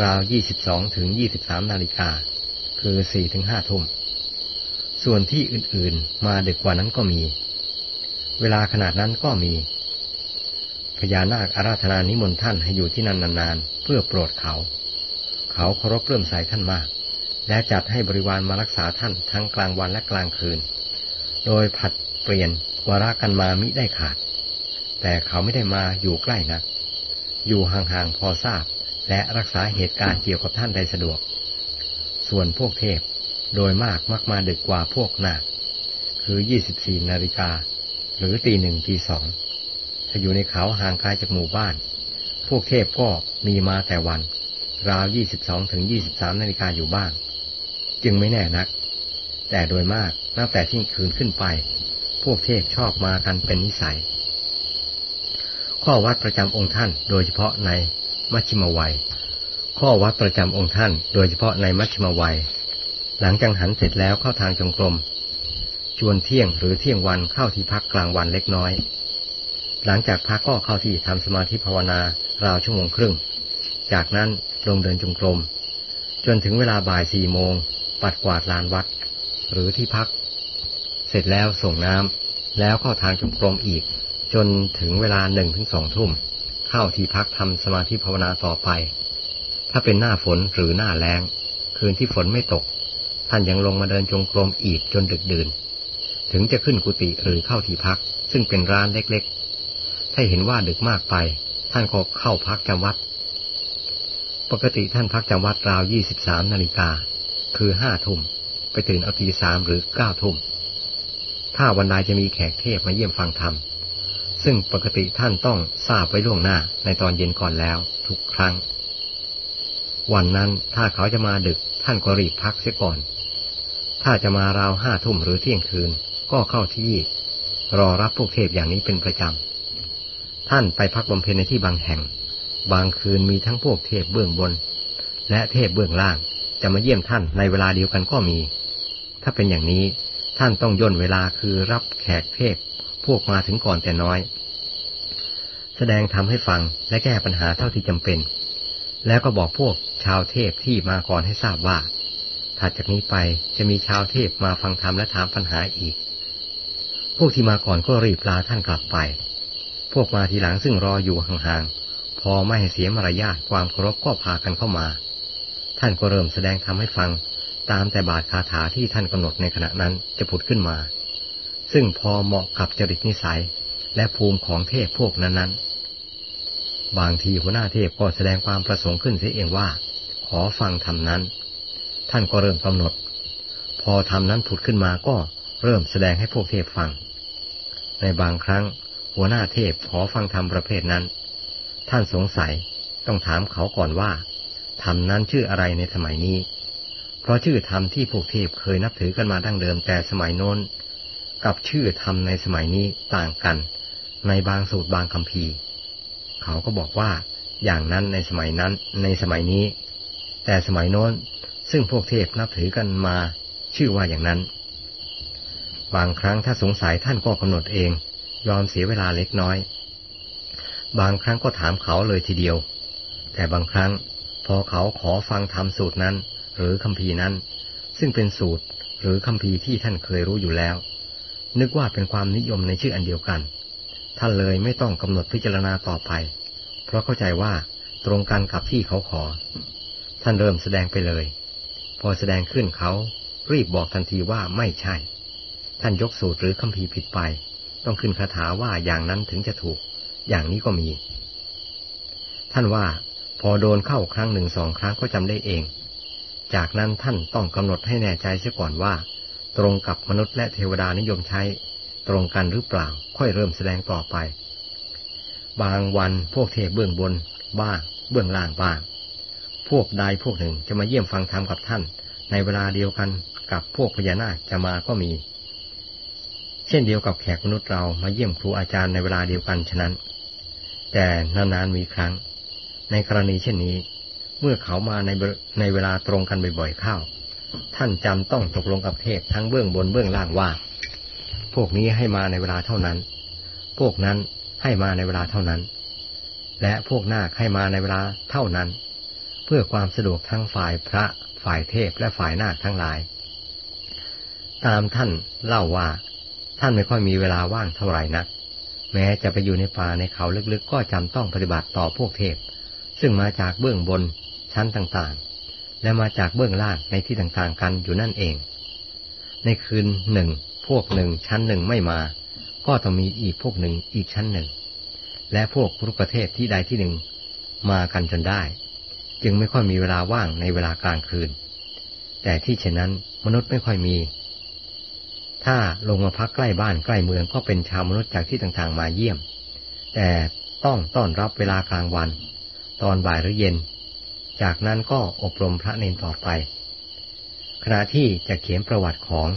ราว 22 ถึง 23 นาฬิกา คือ4ถึง5ทุ่ม ส่วนที่อื่นๆ มาดึกกว่านั้นก็มี เวลาขนาดนั้นก็มี พญานาคอาราธนานิมนต์ท่านให้อยู่ที่นั่นนานๆ เพื่อโปรดเขา เขาเคารพเลื่อมใสท่านมาก และจัดให้บริวารมารักษาท่านทั้งกลางวันและกลางคืน โดยผัดเปลี่ยนวาระกันมามิได้ขาด แต่เขาไม่ได้มาอยู่ใกล้นัก อยู่ห่างๆพอทราบ และรักษาเหตุการณ์เกี่ยวกับท่านได้สะดวก ส่วนพวกเทพโดยมากมักมาดึกกว่าพวกนาคคือ 24 นาฬิกา หรือตีหนึ่งตีสอง ถ้าอยู่ในเขาห่างไกลจากหมู่บ้าน พวกเทพก็มีมาแต่วัน ราว 22 ถึง 23 นาฬิกาอยู่บ้าง จึงไม่แน่นัก แต่โดยมากนับแต่ที่คืนขึ้นไป พวกเทพชอบมากันเป็นนิสัย ข้อวัดประจำองค์ท่าน โดยเฉพาะในมัชชิมวัย ข้อวัดประจำองค์ท่าน โดยเฉพาะในมัชชิมวัย หลังจังหันเสร็จแล้วเข้าทางจงกรม ชวนเที่ยงหรือเที่ยงวันเข้าที่พักกลางวันเล็กน้อย หลังจากพักก็เข้าที่ทำสมาธิภาวนาราวชั่วโมงครึ่ง จากนั้นลงเดินจงกรม จนถึงเวลาบ่ายสี่โมง ปัดกวาดลานวัด หรือที่พัก เสร็จแล้วส่งน้ำแล้วเข้าทางจงกรมอีก จนถึงเวลาหนึ่งถึงสองทุ่ม เข้าที่พักทำสมาธิภาวนาต่อไป ถ้าเป็นหน้าฝนหรือหน้าแล้ง คืนที่ฝนไม่ตก ท่านยังลงมาเดินจงกรมอีกจนดึกดื่น ถึงจะขึ้นกุฏิหรือเข้าที่พัก ซึ่งเป็นร้านเล็กๆ ถ้าเห็นว่าดึกมากไป ท่านก็เข้าพักจำวัด ปกติท่านพักจำวัดราวยี่สิบสามนาฬิกา คือห้าทุ่ม ไปตื่นเอาตีสามหรือเก้าทุ่ม ถ้าวันใดจะมีแขกเทพมาเยี่ยมฟังธรรม ซึ่งปกติท่านต้องทราบไว้ล่วงหน้าในตอนเย็นก่อนแล้วทุกครั้ง วันนั้นถ้าเขาจะมาดึกท่านก็รีบพักเสียก่อน ถ้าจะมาราวห้าทุ่มหรือเที่ยงคืนก็เข้าที่ รอรับพวกเทพอย่างนี้เป็นประจำ ท่านไปพักบำเพ็ญในที่บางแห่ง บางคืนมีทั้งพวกเทพเบื้องบน และเทพเบื้องล่างจะมาเยี่ยมท่านในเวลาเดียวกันก็มี ถ้าเป็นอย่างนี้ท่านต้องย่นเวลาคือรับแขกเทพ พวกมาถึงก่อนแต่น้อย แสดงทำให้ฟังและแก้ปัญหาเท่าที่จำเป็น แล้วก็บอกพวกชาวเทพที่มาก่อนให้ทราบว่า ถัดจากนี้ไปจะมีชาวเทพมาฟังธรรมและถามปัญหาอีก พวกที่มาก่อนก็รีบลาท่านกลับไป พวกมาทีหลังซึ่งรออยู่ห่างๆ พอไม่ให้เสียมารยาทความเคารพก็พากันเข้ามา ท่านก็เริ่มแสดงทำให้ฟังตามแต่บาทคาถาที่ท่านกำหนดในขณะนั้นจะผุดขึ้นมา ซึ่งพอเหมาะกับจริตนิสัย และภูมิของเทพพวกนั้น ๆ บางทีหัวหน้าเทพก็แสดงความประสงค์ขึ้นเสียเองว่า ขอฟังธรรมนั้น ท่านก็เริ่มกำหนด พอธรรมนั้นผุดขึ้นมาก็เริ่มแสดงให้พวกเทพฟัง ในบางครั้ง หัวหน้าเทพขอฟังธรรมประเภทนั้น ท่านสงสัยต้องถามเขาก่อนว่าธรรมนั้นชื่ออะไรในสมัยนี้ เพราะชื่อธรรมที่พวกเทพเคยนับถือกันมาดั้งเดิมแต่สมัยโน้น กับชื่อธรรมในสมัยนี้ต่างกัน ในบางสูตรบางคำพีเขาก็บอกว่าอย่างนั้นในสมัยนั้นในสมัยนี้ แต่สมัยโน้นซึ่งพวกเทพนับถือกันมาชื่อว่าอย่างนั้น บางครั้งถ้าสงสัยท่านก็กำหนดเอง ยอมเสียเวลาเล็กน้อย บางครั้งก็ถามเขาเลยทีเดียว แต่บางครั้งพอเขาขอฟังธรรมสูตรนั้น หรือคำพีนั้น ซึ่งเป็นสูตรหรือคำพีที่ท่านเคยรู้อยู่แล้ว นึกว่าเป็นความนิยมในชื่ออันเดียวกัน ท่านเลยไม่ต้องกำหนดพิจารณาต่อไป เพราะเข้าใจว่าตรงกันกับที่เขาขอ ท่านเริ่มแสดงไปเลย พอแสดงขึ้นเขารีบบอกทันทีว่าไม่ใช่ ท่านยกสูตรหรือคำพีผิดไป ต้องขึ้นคาถาว่าอย่างนั้นถึงจะถูก อย่างนี้ก็มี ท่านว่าพอโดนเข้าครั้งหนึ่งสองครั้งก็จำได้เอง จากนั้นท่านต้องกำหนดให้แน่ใจเสียก่อนว่า ตรงกับมนุษย์และเทวดานิยมใช้ ตรงกันหรือเปล่า ค่อยเริ่มแสดงต่อไป บางวันพวกเทพเบื้องบน บ้าง เบื้องล่างบ้าง พวกใดพวกหนึ่งจะมาเยี่ยมฟังธรรมกับท่าน ในเวลาเดียวกันกับพวกพญานาคจะมาก็มี เช่นเดียวกับแขกมนุษย์เรามาเยี่ยมครูอาจารย์ในเวลาเดียวกันฉะนั้น แต่นานๆมีครั้ง ในกรณีเช่นนี้ เมื่อเขามาในในเวลาตรงกันบ่อยๆเข้า ท่านจำต้องตกลงกับเทพทั้งเบื้องบนเบื้องล่างว่า พวกนี้ให้มาในเวลาเท่านั้น พวกนั้นให้มาในเวลาเท่านั้น และพวกนาคให้มาในเวลาเท่านั้น เพื่อความสะดวกทั้งฝ่ายพระฝ่ายเทพและฝ่ายนาคทั้งหลาย ตามท่านเล่าว่า ท่านไม่ค่อยมีเวลาว่างเท่าไหร่นัก แม้จะไปอยู่ในป่าในเขาลึกๆ ก็จำต้องปฏิบัติต่อพวกเทพ ซึ่งมาจากเบื้องบนชั้นต่างๆ และมาจากเบื้องล่างในที่ต่างๆกันอยู่นั่นเอง ในคืนหนึ่ง พวกหนึ่งชั้นหนึ่งไม่มา ก็ต้องมีอีกพวกหนึ่งอีกชั้นหนึ่ง และพวกรุกเทศที่ใดที่หนึ่ง มากันจนได้ จึงไม่ค่อยมีเวลาว่างในเวลากลางคืน แต่ที่เช่นนั้นมนุษย์ไม่ค่อยมี ถ้าลงมาพักใกล้บ้านใกล้เมืองก็เป็นชาวมนุษย์จากที่ต่างๆมาเยี่ยม แต่ต้องต้อนรับเวลากลางวัน ตอนบ่ายหรือเย็น จากนั้นก็อบรมพระเนนต่อไป ขณะที่จะเขียนประวัติของ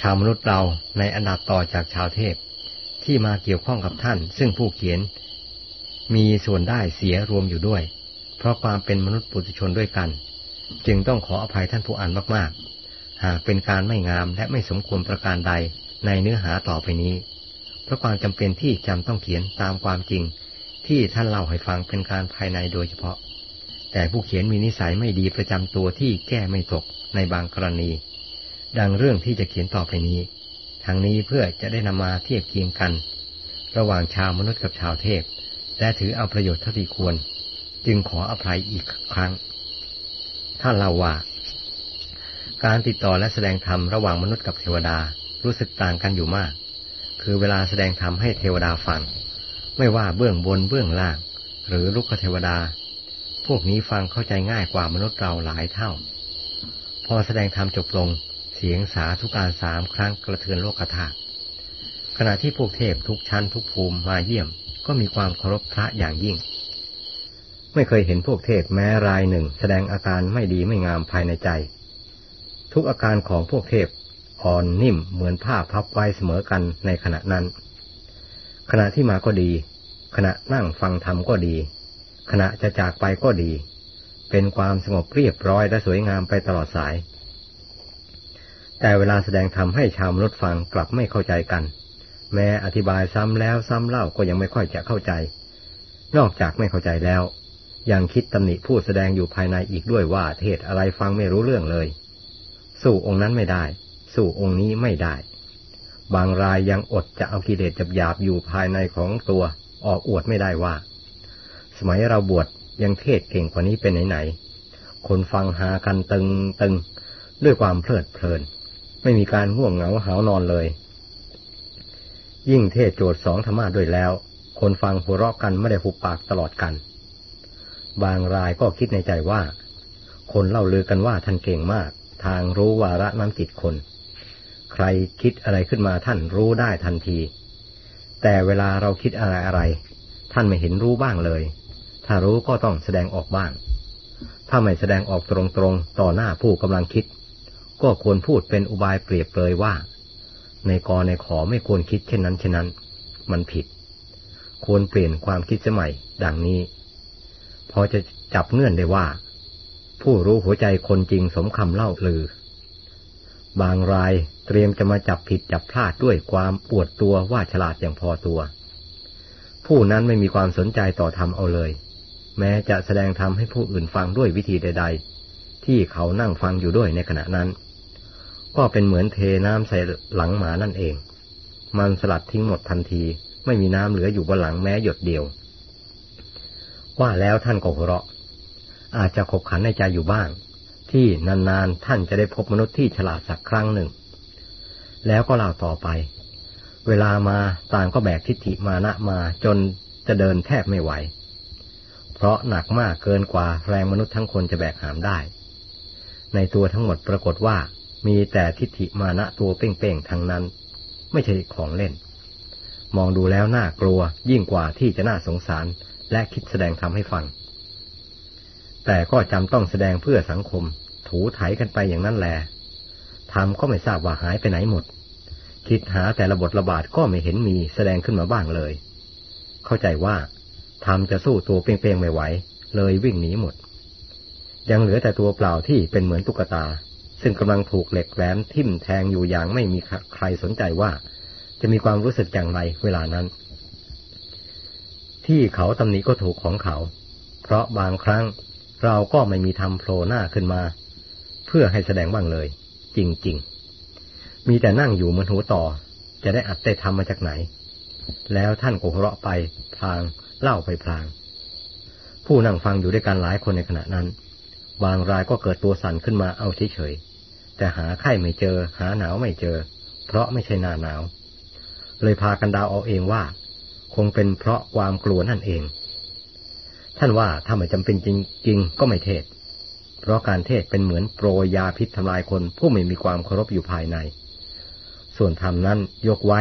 ชาวมนุษย์เราในอันดับต่อจากชาวเทพที่มาเกี่ยวข้องกับท่าน ซึ่งผู้เขียน มีส่วนได้เสียรวมอยู่ด้วย เพราะความเป็นมนุษย์ปุถุชนด้วยกัน จึงต้องขออภัยท่านผู้อ่านมากๆ หากเป็นการไม่งามและไม่สมควรประการใดในเนื้อหาต่อไปนี้ เพราะความจำเป็นที่จำต้องเขียนตามความจริงที่ท่านเล่าให้ฟังเป็นการภายในโดยเฉพาะ แต่ผู้เขียนมีนิสัยไม่ดีประจำตัวที่แก้ไม่ตกในบางกรณี ดังเรื่องที่จะเขียนต่อไปนี้ทางนี้เพื่อจะได้นำมาเทียบเคียงกัน ระหว่างชาวมนุษย์กับชาวเทพ และถือเอาประโยชน์เท่าที่ควร จึงขออภัยอีกครั้งท่านเล่าว่า การติดต่อและแสดงธรรมระหว่างมนุษย์กับเทวดารู้สึกต่างกันอยู่มาก คือเวลาแสดงธรรมให้เทวดาฟัง ไม่ว่าเบื้องบนเบื้องล่าง หรือลุกเทวดา พวกนี้ฟังเข้าใจง่ายกว่ามนุษย์เราหลายเท่า พอแสดงธรรมจบลงเสียงสาธุการสามครั้งกระเทือนโลกธาตุขณะที่พวกเทพทุกชั้นทุกภูมิมาเยี่ยม ก็มีความเคารพพระอย่างยิ่ง ไม่เคยเห็นพวกเทพแม้รายหนึ่ง แสดงอาการไม่ดีไม่งามภายในใจ ทุกอาการของพวกเทพอ่อนนิ่มเหมือนผ้าพับไว้เสมอกันในขณะนั้น ขณะที่มาก็ดี ขณะนั่งฟังธรรมก็ดี ขณะจะจากไปก็ดี เป็นความสงบเรียบร้อยและสวยงามไปตลอดสาย แต่เวลาแสดงธรรมให้ชาวมนุษย์ฟังกลับไม่เข้าใจกัน แม้อธิบายซ้ำแล้วซ้ำเล่าก็ยังไม่ค่อยจะเข้าใจ นอกจากไม่เข้าใจแล้ว ยังคิดตำหนิผู้แสดงอยู่ภายในอีกด้วยว่าเทศอะไรฟังไม่รู้เรื่องเลย สู้องค์นั้นไม่ได้ สู้องค์นี้ไม่ได้ บางรายยังอดจะเอากิเลสจับหยาบอยู่ภายในของตัวออกอวดไม่ได้ว่า สมัยเราบวชยังเทศเก่งกว่านี้เป็นไหนๆ คนฟังหากันตึงตึงด้วยความเพลิดเพลิน ไม่มีการห่วงเหงาหานอนเลย ยิ่งเทศโจทย์สองธรรมะด้วยแล้ว คนฟังหัวเราะกันไม่ได้หุบปากตลอดกัน บางรายก็คิดในใจว่า คนเล่าลือกันว่าท่านเก่งมาก ทางรู้วาระน้ำจิตคน ใครคิดอะไรขึ้นมาท่านรู้ได้ทันที แต่เวลาเราคิดอะไรอะไรท่านไม่เห็นรู้บ้างเลย ถ้ารู้ก็ต้องแสดงออกบ้าง ถ้าไม่แสดงออกตรงๆ ต่อหน้าผู้กำลังคิด ก็ควรพูดเป็นอุบายเปรียบเลยว่า ในกอในขอไม่ควรคิดเช่นนั้นเช่นนั้น มันผิด ควรเปลี่ยนความคิดสมัยดังนี้ พอจะจับเงื่อนได้ว่า ผู้รู้หัวใจคนจริงสมคำเล่าลือ บางรายเตรียมจะมาจับผิดจับพลาดด้วยความปวดตัวว่าฉลาดอย่างพอตัว ผู้นั้นไม่มีความสนใจต่อธรรมเอาเลย แม้จะแสดงธรรมให้ผู้อื่นฟังด้วยวิธีใด ๆ ที่เขานั่งฟังอยู่ด้วยในขณะนั้น ก็เป็นเหมือนเทน้ำใส่หลังหมานั่นเอง มันสลัดทิ้งหมดทันที ไม่มีน้ำเหลืออยู่บนหลังแม้หยดเดียว ว่าแล้วท่านก็หัวเราะ อาจจะขบขันในใจอยู่บ้าง ที่นานๆท่านจะได้พบมนุษย์ที่ฉลาดสักครั้งหนึ่ง แล้วก็เล่าต่อไป เวลามาต่างก็แบกทิฏฐิมานะมาจนจะเดินแทบไม่ไหว เพราะหนักมากเกินกว่าแรงมนุษย์ทั้งคนจะแบกหามได้ ในตัวทั้งหมดปรากฏว่ามีแต่ทิฏฐิมานะตัวเป้งๆทั้งนั้น ไม่ใช่ของเล่น มองดูแล้วน่ากลัวยิ่งกว่าที่จะน่าสงสารและคิดแสดงทำให้ฟัง แต่ก็จำต้องแสดงเพื่อสังคม ถูไถกันไปอย่างนั้นแหละทำก็ไม่ทราบว่าหายไปไหนหมด คิดหาแต่ละบทระบาดก็ไม่เห็นมีแสดงขึ้นมาบ้างเลย เข้าใจว่า ทำจะสู้ตัวเป้งๆไม่ไหว เลยวิ่งหนีหมด ยังเหลือแต่ตัวเปล่าที่เป็นเหมือนตุ๊กตา ซึ่งกำลังถูกเหล็กแหลมทิ่มแทงอยู่อย่างไม่มีใครสนใจว่า จะมีความรู้สึกอย่างไรเวลานั้น ที่เขาตำหนิก็ถูกของเขา เพราะบางครั้งเราก็ไม่มีทำโผล่หน้าขึ้นมา เพื่อให้แสดงบ้างเลย จริงๆ มีแต่นั่งอยู่เหมือนหัวต่อ จะได้อัดได้ทำมาจากไหน แล้วท่านก็หัวเราะไปพลาง เล่าไปพลาง ผู้นั่งฟังอยู่ด้วยกันหลายคนในขณะนั้น บางรายก็เกิดตัวสั่นขึ้นมาเอาเฉยๆแต่หาไข้ไม่เจอ หาหนาวไม่เจอ เพราะไม่ใช่หน้าหนาว เลยพากันดาวเอาเองว่า คงเป็นเพราะความกลัวนั่นเอง ท่านว่าถ้าไม่จำเป็นจริงๆก็ไม่เทศ เพราะการเทศเป็นเหมือนโปรยยาพิษทำลายคนผู้ไม่มีความเคารพอยู่ภายใน ส่วนธรรมนั้นยกไว้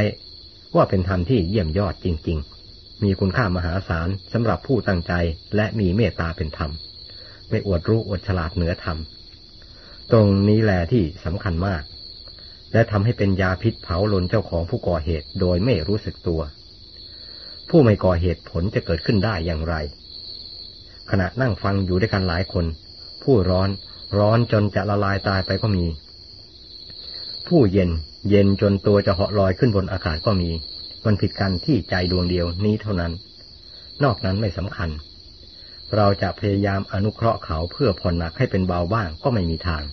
ว่าเป็นธรรมที่เยี่ยมยอดจริง ๆ มีคุณค่ามหาศาลสำหรับผู้ตั้งใจและมีเมตตาเป็นธรรม ไม่อวดรู้อวดฉลาดเหนือธรรม ตรงนี้แหละที่สำคัญมาก และทำให้เป็นยาพิษเผาลนเจ้าของผู้ก่อเหตุโดยไม่รู้สึกตัว ผู้ไม่ก่อเหตุผลจะเกิดขึ้นได้อย่างไร ขณะนั่งฟังอยู่ด้วยกันหลายคน ผู้ร้อนร้อนจนจะละลายตายไปก็มี ผู้เย็นเย็นจนตัวจะเหาะลอยขึ้นบนอากาศก็มี มันผิดกันที่ใจดวงเดียวนี้เท่านั้น นอกนั้นไม่สำคัญ เราจะพยายามอนุเคราะห์เขาเพื่อผ่อนหนักให้เป็นเบาบ้างก็ไม่มีทาง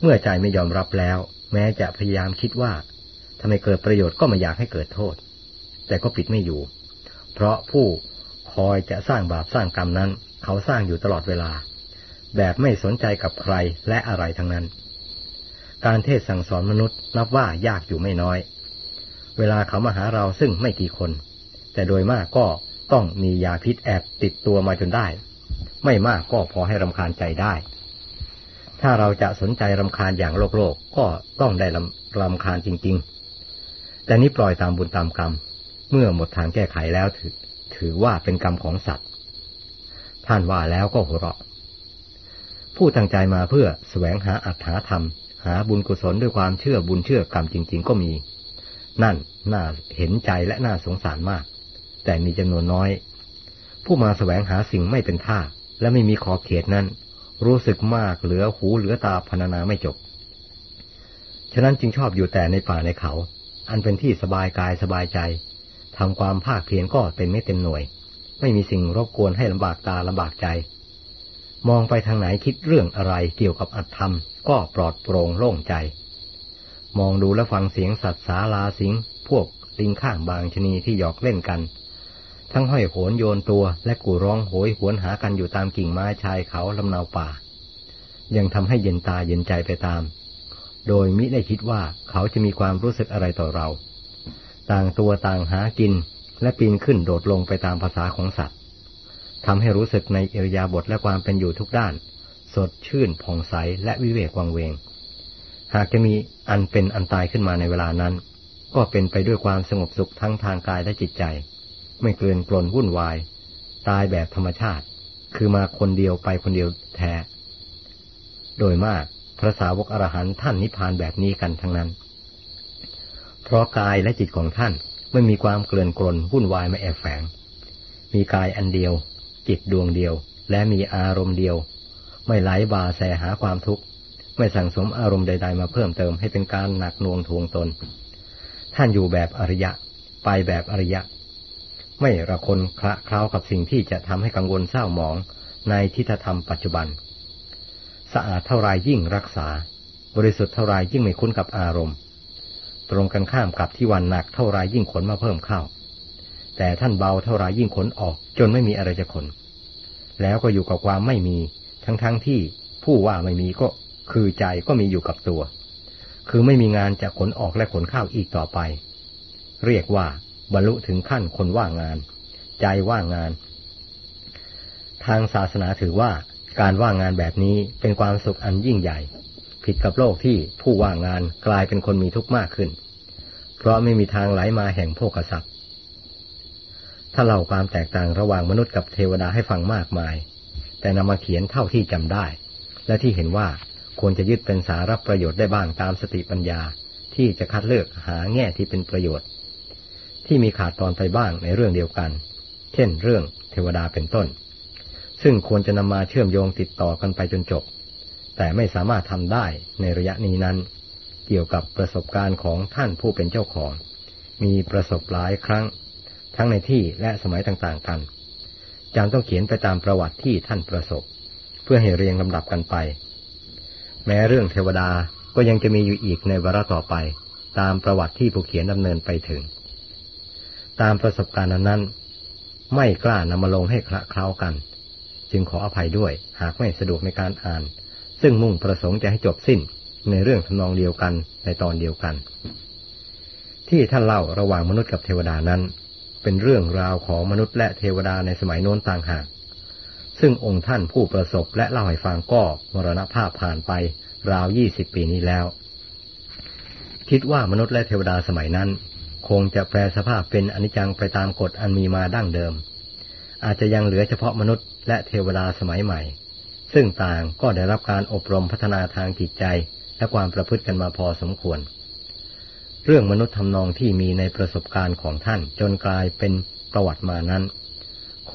เมื่อใจไม่ยอมรับแล้ว แม้จะพยายามคิดว่าทำไมเกิดประโยชน์ก็ไม่อยากให้เกิดโทษ แต่ก็ปิดไม่อยู่ เพราะผู้คอยจะสร้างบาปสร้างกรรมนั้น เขาสร้างอยู่ตลอดเวลา แบบไม่สนใจกับใครและอะไรทั้งนั้น การเทศสั่งสอนมนุษย์นับว่ายากอยู่ไม่น้อย เวลาเขามาหาเราซึ่งไม่กี่คน แต่โดยมากก็ต้องมียาพิษแอบติดตัวมาจนได้ ไม่มากก็พอให้รำคาญใจได้ ถ้าเราจะสนใจรำคาญอย่างโลกโลกก็ต้องได้รำรำคาญจริง ๆ แต่นี้ปล่อยตามบุญตามกรรม เมื่อหมดทางแก้ไขแล้วถือถือว่าเป็นกรรมของสัตว์ ท่านว่าแล้วก็หัวเราะ ผู้ตั้งใจมาเพื่อแสวงหาอัตถาธรรม หาบุญกุศลด้วยความเชื่อบุญเชื่อกรรมจริง ๆ ก็มี นั่นน่าเห็นใจและน่าสงสารมาก แต่มีจำนวนน้อย ผู้มาแสวงหาสิ่งไม่เป็นท่า และไม่มีขอบเขตนั้น รู้สึกมากเหลือหูเหลือตาพรรณนาไม่จบ ฉะนั้นจึงชอบอยู่แต่ในป่าในเขา อันเป็นที่สบายกายสบายใจทำความภาคเพียรก็เต็มไม่เต็มหน่วย ไม่มีสิ่งรบกวนให้ลำบากตาลำบากใจ มองไปทางไหนคิดเรื่องอะไรเกี่ยวกับอัตธรรม ก็ปลอดโปร่งโล่งใจ มองดูและฟังเสียงสัตว์สาลาสิง พวกลิงข้างบางชนีที่หยอกเล่นกัน ทั้งห้อยโหนโยนตัวและกูร้องโหยหวนหากันอยู่ตามกิ่งไม้ชายเขาลำนาวป่า ยังทำให้เย็นตาเย็นใจไปตาม โดยมิได้คิดว่าเขาจะมีความรู้สึกอะไรต่อเรา ต่างตัวต่างหากินและปีนขึ้นโดดลงไปตามภาษาของสัตว์ทำให้รู้สึกในเอริยาบถและความเป็นอยู่ทุกด้าน สดชื่นผ่องใสและวิเวกวังเวง หากจะมีอันเป็นอันตายขึ้นมาในเวลานั้น ก็เป็นไปด้วยความสงบสุขทั้งทางกายและจิตใจ ไม่เกลื่อนกลนวุ่นวาย ตายแบบธรรมชาติ คือมาคนเดียวไปคนเดียวแท้ โดยมากพระสาวกอรหันท่านนิพพานแบบนี้กันทั้งนั้น เพราะกายและจิตของท่านไม่มีความเกลื่อนกลนวุ่นวายมาแอบแฝง มีกายอันเดียว จิตดวงเดียว และมีอารมณ์เดียว ไม่ไหลบ่าแสหาความทุกข์ ไม่สั่งสมอารมณ์ใด ๆ มาเพิ่มเติมให้เป็นการหนักน่วงทวงตน ท่านอยู่แบบอริยะ ไปแบบอริยะ ไม่ระคนคละคล้ากับสิ่งที่จะทำให้กังวลเศร้าหมองในทิฏฐธรรมปัจจุบัน สะอาดเท่าไรยิ่งรักษา บริสุทธิ์เท่าไรยิ่งไม่คุ้นกับอารมณ์ ตรงกันข้ามกับที่วันหนักเท่าไรยิ่งขนมาเพิ่มเข้า แต่ท่านเบาเท่าไรยิ่งขนออก จนไม่มีอะไรจะขน แล้วก็อยู่กับความไม่มี ทั้งๆทที่ผู้ว่าไม่มีก็ คือใจก็มีอยู่กับตัว คือไม่มีงานจะขนออกและขนเข้าอีกต่อไป เรียกว่าบรรลุถึงขั้นคนว่างงาน ใจว่างงาน ทางศาสนาถือว่าการว่างงานแบบนี้เป็นความสุขอันยิ่งใหญ่ ผิดกับโลกที่ผู้ว่างงานกลายเป็นคนมีทุกข์มากขึ้น เพราะไม่มีทางไหลมาแห่งโภกทรัพย์ถ้าเล่าความแตกต่างระหว่างมนุษย์กับเทวดาให้ฟังมากมาย แต่นำมาเขียนเท่าที่จำได้ และที่เห็นว่า ควรจะยึดเป็นสาระประโยชน์ได้บ้างตามสติปัญญาที่จะคัดเลือกหาแง่ที่เป็นประโยชน์ ที่มีขาดตอนไปบ้างในเรื่องเดียวกัน เช่น เรื่องเทวดาเป็นต้น ซึ่งควรจะนำมาเชื่อมโยงติดต่อกันไปจนจบ แต่ไม่สามารถทำได้ในระยะนี้นั้น เกี่ยวกับประสบการณ์ของท่านผู้เป็นเจ้าของ มีประสบหลายครั้ง ทั้งในที่และสมัยต่างๆกันจำต้องเขียนไปตามประวัติที่ท่านประสบ เพื่อให้เรียงลำดับกันไป แม้เรื่องเทวดาก็ยังจะมีอยู่อีกในวาระต่อไป ตามประวัติที่ผู้เขียนดำเนินไปถึง ตามประสบการณ์นั้น ไม่กล้านำมาลงให้คละเคล้ากัน จึงขออภัยด้วยหากไม่สะดวกในการอ่าน ซึ่งมุ่งประสงค์จะให้จบสิ้นในเรื่องทำนองเดียวกันในตอนเดียวกัน ที่ท่านเล่าระหว่างมนุษย์กับเทวดานั้น เป็นเรื่องราวของมนุษย์และเทวดาในสมัยโน้นต่างหาก ซึ่งองค์ท่านผู้ประสบและเล่าให้ฟังก็มรณภาพผ่านไปราวยี่สิบปีนี้แล้ว คิดว่ามนุษย์และเทวดาสมัยนั้น คงจะแปลสภาพเป็นอนิจจังไปตามกฎอันมีมาดั้งเดิม อาจจะยังเหลือเฉพาะมนุษย์และเทวดาสมัยใหม่ ซึ่งต่างก็ได้รับการอบรมพัฒนาทางจิตใจและความประพฤติกันมาพอสมควร เรื่องมนุษย์ทำนองที่มีในประสบการณ์ของท่านจนกลายเป็นประวัติมานั้น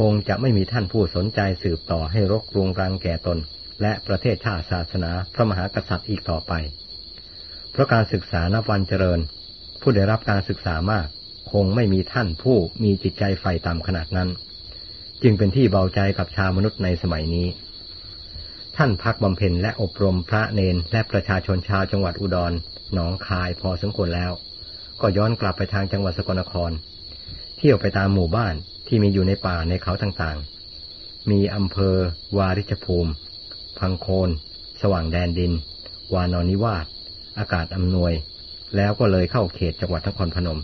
คงจะไม่มีท่านผู้สนใจสืบต่อให้รกรุงรังแก่ตน และประเทศชาติศาสนาพระมหากษัตริย์อีกต่อไป เพราะการศึกษานับวันเจริญ ผู้ได้รับการศึกษามาก คงไม่มีท่านผู้มีจิตใจไฟต่ำขนาดนั้น จึงเป็นที่เบาใจกับชาวมนุษย์ในสมัยนี้ ท่านพักบำเพ็ญและอบรมพระเนนและประชาชนชาวจังหวัดอุดรหนองคายพอสมควรแล้ว ก็ย้อนกลับไปทางจังหวัดสกลนคร เที่ยวไปตามหมู่บ้าน ที่มีอยู่ในป่าในเขาต่างๆ มีอำเภอ วาริชภูมิ พังโคน สว่างแดนดิน วานอนิวาสอากาศอำนวย แล้วก็เลยเข้าเขตจังหวัดนครพนม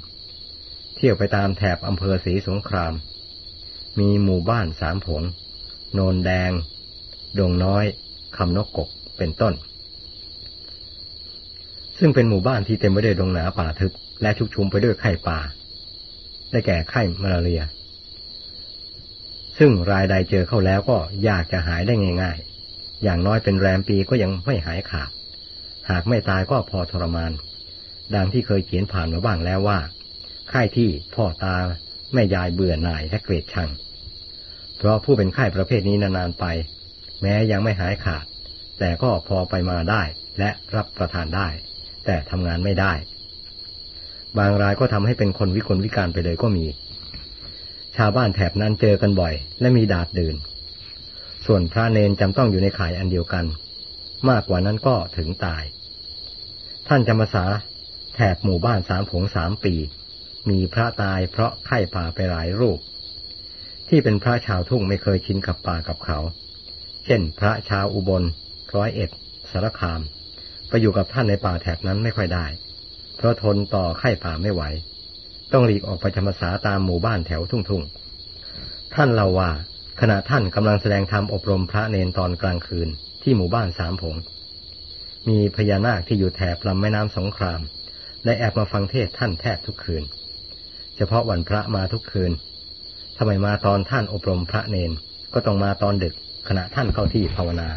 เที่ยวไปตามแถบอำเภอศรีสงคราม มีหมู่บ้านสามผง โนนแดง ดงน้อย คำนกกก เป็นต้น ซึ่งเป็นหมู่บ้านที่เต็มไปด้วยดงหนาป่าทึบ และชุกชุมไปด้วยไข่ป่า ได้แก่ไข้มาลาเรีย ซึ่งรายใดเจอเข้าแล้วก็ยากจะหายได้ง่าย ๆ อย่างน้อยเป็นแรมปีก็ยังไม่หายขาด หากไม่ตายก็พอทรมาน ดังที่เคยเขียนผ่านมาบ้างแล้วว่าไข้ที่พ่อตาแม่ยายเบื่อหน่ายและเกลียดชัง เพราะผู้เป็นไข้ประเภทนี้นานๆไป แม้ยังไม่หายขาด แต่ก็พอไปมาได้และรับประทานได้ แต่ทำงานไม่ได้ บางรายก็ทำให้เป็นคนวิกลวิการไปเลยก็มี ชาวบ้านแถบนั้นเจอกันบ่อย และมีดาดดื่น ส่วนพระเนนจำต้องอยู่ในข่ายอันเดียวกัน มากกว่านั้นก็ถึงตาย ท่านจำพรรษาแถบหมู่บ้านสามผงสามปี มีพระตายเพราะไข้ป่าไปหลายรูป ที่เป็นพระชาวทุ่งไม่เคยชินกับป่ากับเขา เช่น พระชาวอุบล ร้อยเอ็ดสารคาม ไปอยู่กับท่านในป่าแถบนั้นไม่ค่อยได้ เพราะทนต่อไข้ป่าไม่ไหว ต้องหลีกออกไปจำพรรษาตามหมู่บ้านแถวทุ่งทุ่งท่านเล่าว่า ขณะท่านกำลังแสดงธรรมอบรมพระเนนตอนกลางคืนที่หมู่บ้านสามผง มีพญานาคที่อยู่แถบลำแม่น้ำสงคราม ได้แอบมาฟังเทศท่านแทบทุกคืน เฉพาะวันพระมาทุกคืนทำไมมาตอนท่านอบรมพระเนนก็ต้องมาตอนดึกขณะท่านเข้าที่ภาวนา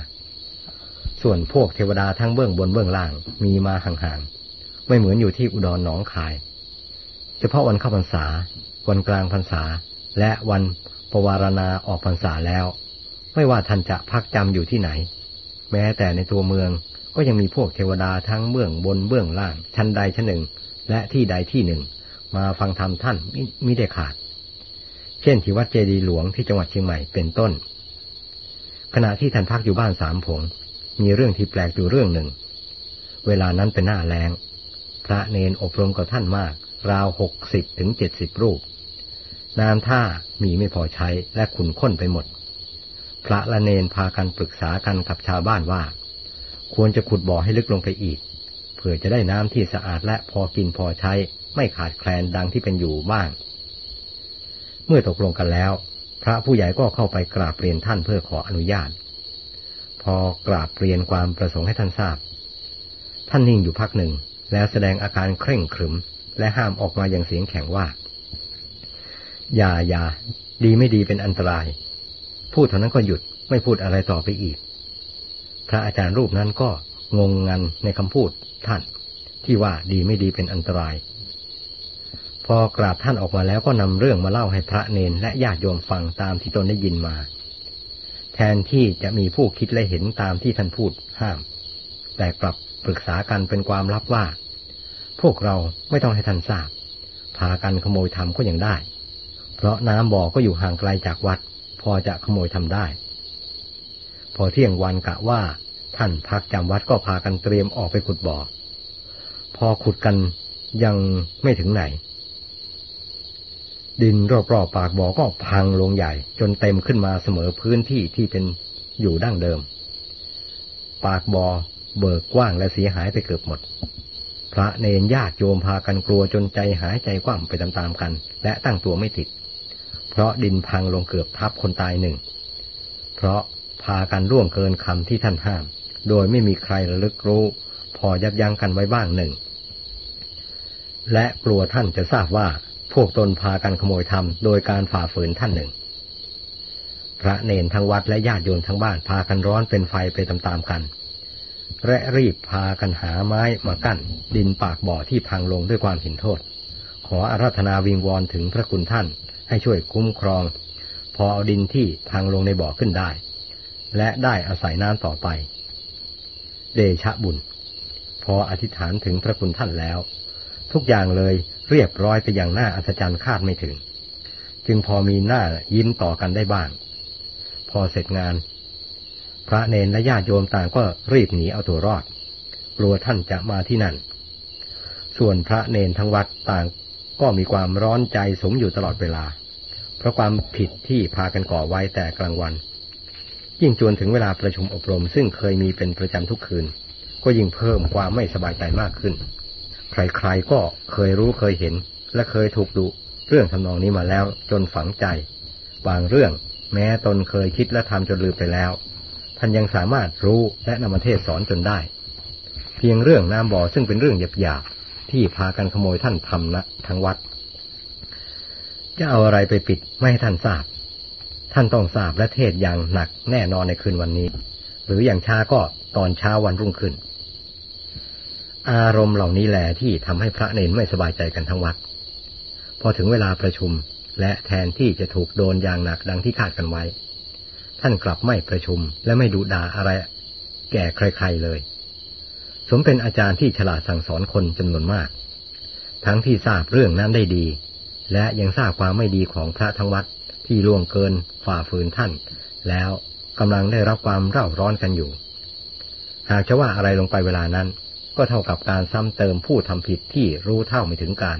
ส่วนพวกเทวดาทั้งเบื้องบนเบื้องล่างมีมาห่างๆ ไม่เหมือนอยู่ที่อุดรหนองคาย เฉพาะวันเข้าพรรษา วันกลางพรรษา และวันปวารณาออกพรรษาแล้ว ไม่ว่าท่านจะพักจำอยู่ที่ไหน แม้แต่ในตัวเมืองก็ยังมีพวกเทวดาทั้งเบื้องบนเบื้องล่าง ชั้นใดชั้นหนึ่ง และที่ใดที่หนึ่ง มาฟังธรรมท่านมิได้ขาด เช่นที่วัดเจดีหลวงที่จังหวัดเชียงใหม่เป็นต้น ขณะที่ท่านพักอยู่บ้านสามผง มีเรื่องที่แปลกอยู่เรื่องหนึ่ง เวลานั้นเป็นหน้าแรงพระเนนอบรมกับท่านมาก ราวหกสิบถึงเจ็ดสิบรูป น้ำท่ามีไม่พอใช้และขุนข้นไปหมด พระละเนนพากันปรึกษากันกับชาวบ้านว่า ควรจะขุดบ่อให้ลึกลงไปอีก เพื่อจะได้น้ำที่สะอาดและพอกินพอใช้ไม่ขาดแคลนดังที่เป็นอยู่บ้าง เมื่อตกลงกันแล้ว พระผู้ใหญ่ก็เข้าไปกราบเรียนท่านเพื่อขออนุญาต พอกราบเรียนความประสงค์ให้ท่านทราบ ท่านนิ่งอยู่พักหนึ่งแล้วแสดงอาการเคร่งขรึม และห้ามออกมาอย่างเสียงแข็งว่า อย่าอย่าดีไม่ดีเป็นอันตราย พูดเท่านั้นก็หยุดไม่พูดอะไรต่อไปอีก พระอาจารย์รูปนั้นก็งงงันในคำพูดท่าน ที่ว่าดีไม่ดีเป็นอันตราย พอกราบท่านออกมาแล้วก็นำเรื่องมาเล่าให้พระเนนและญาติโยมฟังตามที่ตนได้ยินมา แทนที่จะมีผู้คิดและเห็นตามที่ท่านพูดห้าม แต่กลับปรึกษากันเป็นความลับว่า พวกเราไม่ต้องให้ท่านทราบ พากันขโมยทำก็ยังได้ เพราะน้ำบ่อก็อยู่ห่างไกลจากวัด พอจะขโมยทำได้ พอเที่ยงวันกะว่า ท่านพักจำวัดก็พากันเตรียมออกไปขุดบ่อ พอขุดกันยังไม่ถึงไหน ดินรอบๆปากบ่อก็พังลงใหญ่ จนเต็มขึ้นมาเสมอพื้นที่ที่เป็นอยู่ดั้งเดิม ปากบ่อเบิกกว้างและเสียหายไปเกือบหมด พระเนรญาติโยมพากันกลัวจนใจหายใจกว้างไปตามๆกัน และตั้งตัวไม่ติด เพราะดินพังลงเกือบทับคนตายหนึ่ง เพราะพากันร่วงเกินคำที่ท่านห้าม โดยไม่มีใครระลึกรู้ พอยับยั้งกันไว้บ้างหนึ่ง และกลัวท่านจะทราบว่าพวกตนพากันขโมยทำโดยการฝ่าฝืนท่านหนึ่ง พระเนนทั้งวัดและญาติโยมทั้งบ้านพากันร้อนเป็นไฟไปตามๆกัน และรีบพากันหาไม้มากั้น ดินปากบ่อที่พังลงด้วยความเห็นโทษ ขออาราธนาวิงวอนถึงพระคุณท่าน ให้ช่วยคุ้มครอง พอเอาดินที่พังลงในบ่อขึ้นได้ และได้อาศัยน้ำต่อไป เดชะบุญ พออธิษฐานถึงพระคุณท่านแล้ว ทุกอย่างเลยเรียบร้อยไปอย่างน่าอัศจรรย์คาดไม่ถึง จึงพอมีหน้ายิ้มต่อกันได้บ้าง พอเสร็จงาน พระเนนและญาติโยมต่างก็รีบหนีเอาตัวรอด กลัวท่านจะมาที่นั่น ส่วนพระเนนทั้งวัดต่างก็มีความร้อนใจสมอยู่ตลอดเวลา เพราะความผิดที่พากันก่อไว้แต่กลางวัน ยิ่งจวนถึงเวลาประชุมอบรม ซึ่งเคยมีเป็นประจำทุกคืน ก็ยิ่งเพิ่มความไม่สบายใจมากขึ้น ใครๆก็เคยรู้เคยเห็น และเคยถูกดุเรื่องทำนองนี้มาแล้วจนฝังใจ บางเรื่องแม้ตนเคยคิดและทำจนลืมไปแล้ว ท่านยังสามารถรู้และนำมาเทศสอนจนได้ เพียงเรื่องน้ำบ่อซึ่งเป็นเรื่องหยาบๆที่พากันขโมยท่านทำนะทั้งวัด จะเอาอะไรไปปิดไม่ให้ท่านทราบ ท่านต้องทราบและเทศอย่างหนักแน่นอนในคืนวันนี้ หรืออย่างช้าก็ตอนเช้าวันรุ่งขึ้น อารมณ์เหล่านี้แหละที่ทำให้พระเนนไม่สบายใจกันทั้งวัด พอถึงเวลาประชุมและแทนที่จะถูกโดนอย่างหนักดังที่คาดกันไว้ ท่านกลับไม่ประชุมและไม่ดูด่าอะไร แก่ใครๆเลย สมเป็นอาจารย์ที่ฉลาดสั่งสอนคนจำนวนมาก ทั้งที่ทราบเรื่องนั้นได้ดี และยังทราบความไม่ดีของพระทั้งวัดที่ล่วงเกินฝ่าฝืนท่าน แล้วกำลังได้รับความเร่าร้อนกันอยู่ หากจะว่าอะไรลงไปเวลานั้น ก็เท่ากับการซ้ำเติมผู้ทำผิดที่รู้เท่าไม่ถึงการ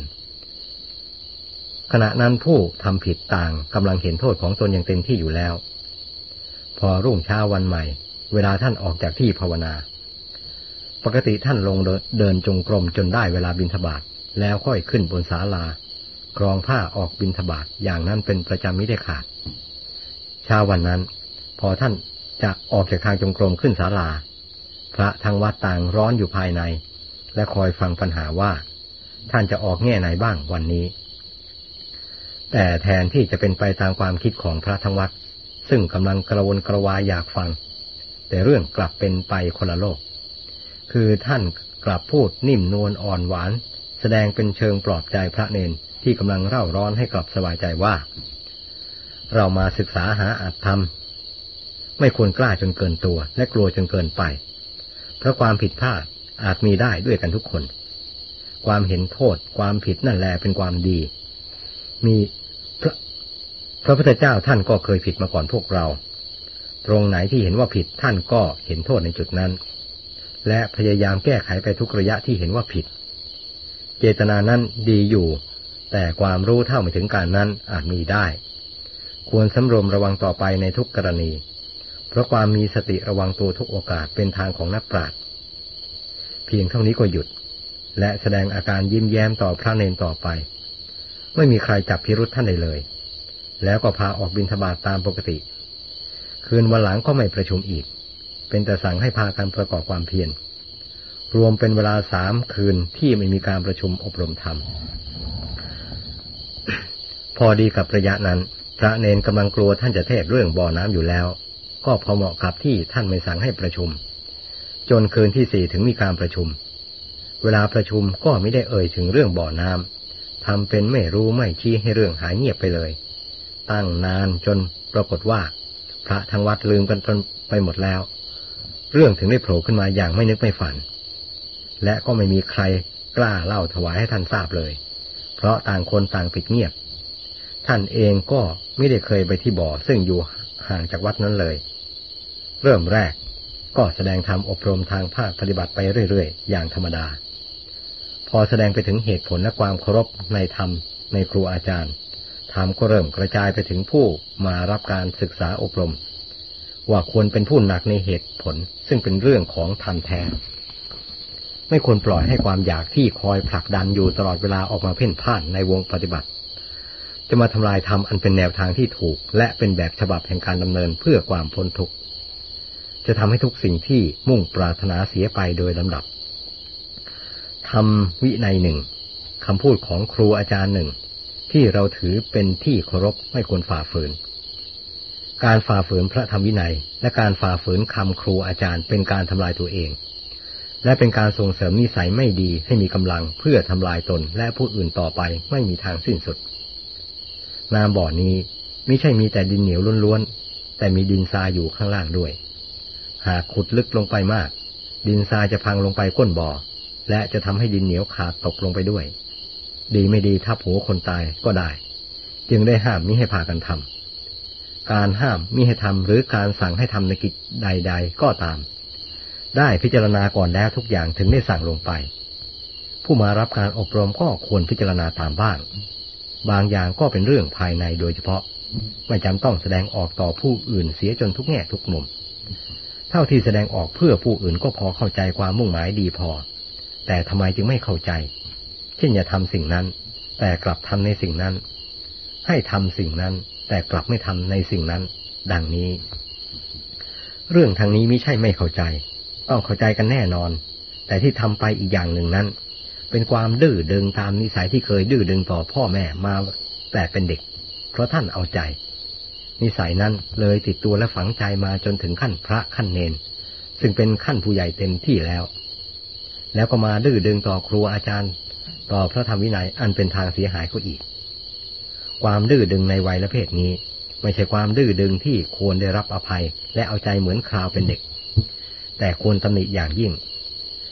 ขณะนั้นผู้ทำผิดต่างกำลังเห็นโทษของตนอย่างเต็มที่อยู่แล้ว พอรุ่งเช้าวันใหม่ เวลาท่านออกจากที่ภาวนา ปกติท่านลงเดินจงกรมจนได้เวลาบินทบาทแล้วค่อยขึ้นบนศาลากรองผ้าออกบินทบาทอย่างนั้นเป็นประจำไม่ได้ขาดเช้าวันนั้น พอท่านจะออกจากทางจงกรมขึ้นศาลา พระทางวัดต่างร้อนอยู่ภายใน และคอยฟังปัญหาว่า ท่านจะออกแง่ไหนบ้างวันนี้ แต่แทนที่จะเป็นไปตามความคิดของพระทั้งวัด ซึ่งกำลังกระวนกระวายอยากฟัง แต่เรื่องกลับเป็นไปคนละโลก คือท่านกลับพูดนิ่มนวลอ่อนหวาน แสดงเป็นเชิงปลอบใจพระเนนที่กำลังเร่าร้อนให้กลับสบายใจว่า เรามาศึกษาหาอัตธรรม ไม่ควรกล้าจนเกินตัว และกลัวจนเกินไป เพราะความผิดพลาดอาจมีได้ด้วยกันทุกคน ความเห็นโทษความผิดนั่นแหละเป็นความดี มี พระพุทธเจ้าท่านก็เคยผิดมาก่อนพวกเรา ตรงไหนที่เห็นว่าผิดท่านก็เห็นโทษในจุดนั้น และพยายามแก้ไขไปทุกระยะที่เห็นว่าผิด เจตนานั้นดีอยู่ แต่ความรู้เท่าไม่ถึงการนั้นอาจมีได้ ควรสำรวมระวังต่อไปในทุกกรณี เพราะความมีสติระวังตัวทุกโอกาสเป็นทางของนักปราชญ์เพียงเท่านี้ก็หยุด และแสดงอาการยิ้มแย้มต่อพระเนนต่อไป ไม่มีใครจับพิรุษท่านได้เลย แล้วก็พาออกบินทบาทตามปกติ คืนวันหลังก็ไม่ประชุมอีก เป็นแต่สั่งให้พากันประกอบความเพียร รวมเป็นเวลาสามคืนที่ไม่มีการประชุมอบรมธรรม พอดีกับระยะนั้น พระเนนกำลังกลัวท่านจะเทศเรื่องบ่อน้ำอยู่แล้ว ก็พอเหมาะกับที่ท่านไม่สั่งให้ประชุม จนคืนที่สี่ถึงมีการประชุม เวลาประชุมก็ไม่ได้เอ่ยถึงเรื่องบ่อน้ำทำเป็นไม่รู้ไม่ชี้ให้เรื่องหายเงียบไปเลย ตั้งนานจนปรากฏว่า พระทางวัดลืมกันจนไปหมดแล้ว เรื่องถึงได้โผล่ขึ้นมาอย่างไม่นึกไม่ฝัน และก็ไม่มีใครกล้าเล่าถวายให้ท่านทราบเลย เพราะต่างคนต่างปิดเงียบ ท่านเองก็ไม่ได้เคยไปที่บ่อซึ่งอยู่ห่างจากวัดนั้นเลย เริ่มแรกก็แสดงธรรมอบรมทางภาคปฏิบัติไปเรื่อยๆ อย่างธรรมดา พอแสดงไปถึงเหตุผลและความเคารพในธรรมในครูอาจารย์ ธรรมก็เริ่มกระจายไปถึงผู้มารับการศึกษาอบรม ว่าควรเป็นผู้หนักในเหตุผล ซึ่งเป็นเรื่องของธรรมแท้ไม่ควรปล่อยให้ความอยากที่คอยผลักดันอยู่ตลอดเวลาออกมาเพ่นพ่านในวงปฏิบัติ จะมาทำลายธรรมอันเป็นแนวทางที่ถูก และเป็นแบบฉบับแห่งการดำเนินเพื่อความพ้นทุกข์จะทำให้ทุกสิ่งที่มุ่งปรารถนาเสียไปโดยลำดับทำวินัยหนึ่งคำพูดของครูอาจารย์หนึ่ง ที่เราถือเป็นที่เคารพไม่ควรฝ่าฝืน การฝ่าฝืนพระธรรมวินัย และการฝ่าฝืนคำครูอาจารย์เป็นการทำลายตัวเอง และเป็นการส่งเสริมนิสัยไม่ดีให้มีกำลังเพื่อทำลายตนและผู้อื่นต่อไปไม่มีทางสิ้นสุด น้ำบ่อนี้ไม่ใช่มีแต่ดินเหนียวล้วนๆ แต่มีดินทรายอยู่ข้างล่างด้วย หากขุดลึกลงไปมาก ดินทรายจะพังลงไปก้นบ่อ และจะทำให้ดินเหนียวขาดตกลงไปด้วย ดีไม่ดีทับหัวคนตายก็ได้ จึงได้ห้ามมิให้พากันทำการห้ามมิให้ทำหรือการสั่งให้ทำในกิจใด ๆ ก็ตาม ได้พิจารณาก่อนแล้วทุกอย่างถึงได้สั่งลงไป ผู้มารับการอบรมก็ควรพิจารณาตามบ้าง บางอย่างก็เป็นเรื่องภายในโดยเฉพาะ ไม่จำต้องแสดงออกต่อผู้อื่นเสียจนทุกแง่ทุกมุมเท่าที่แสดงออกเพื่อผู้อื่นก็พอเข้าใจความมุ่งหมายดีพอ แต่ทำไมจึงไม่เข้าใจ เช่นอย่าทำสิ่งนั้น แต่กลับทำในสิ่งนั้น ให้ทำสิ่งนั้น แต่กลับไม่ทำในสิ่งนั้น ดังนี้ เรื่องทางนี้ไม่ใช่ไม่เข้าใจ ต้องเข้าใจกันแน่นอน แต่ที่ทำไปอีกอย่างหนึ่งนั้น เป็นความดื้อดึงตามนิสัยที่เคยดื้อดึงต่อพ่อแม่มาแต่เป็นเด็ก เพราะท่านเอาใจ นิสัยนั้นเลยติดตัวและฝังใจมาจนถึงขั้นพระขั้นเนน ซึ่งเป็นขั้นผู้ใหญ่เต็มที่แล้วแล้วก็มาดื้อดึงต่อครูอาจารย์ ต่อพระธรรมวินัยอันเป็นทางเสียหายก็อีก ความดื้อดึงในวัยและเพศนี้ ไม่ใช่ความดื้อดึงที่ควรได้รับอภัย และเอาใจเหมือนคราวเป็นเด็ก แต่ควรตำหนิอย่างยิ่ง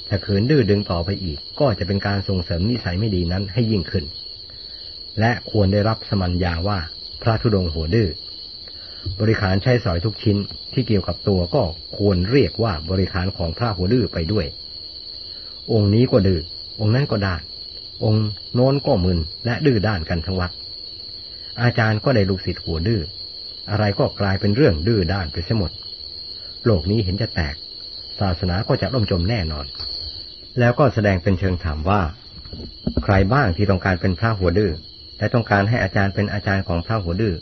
ถ้าขืนดื้อดึงต่อไปอีก ก็จะเป็นการส่งเสริมนิสัยไม่ดีนั้นให้ยิ่งขึ้น และควรได้รับสมัญญาว่าพระธุดงค์หัวดื้อบริขารใช้สอยทุกชิ้นที่เกี่ยวกับตัวก็ควรเรียกว่าบริขารของพระหัวดื้อไปด้วย องค์นี้ก็ดื้อองค์นั้นก็ด้าน องค์โน้นก็มึนและดื้อด้านกันทั้งวัด อาจารย์ก็ได้ลูกศิษย์หัวดื้อ อะไรก็กลายเป็นเรื่องดื้อด้านไปเสียหมด โลกนี้เห็นจะแตก ศาสนาก็จะล่มจมแน่นอน แล้วก็แสดงเป็นเชิงถามว่า ใครบ้างที่ต้องการเป็นพระหัวดื้อ และต้องการให้อาจารย์เป็นอาจารย์ของพระหัวดื้อ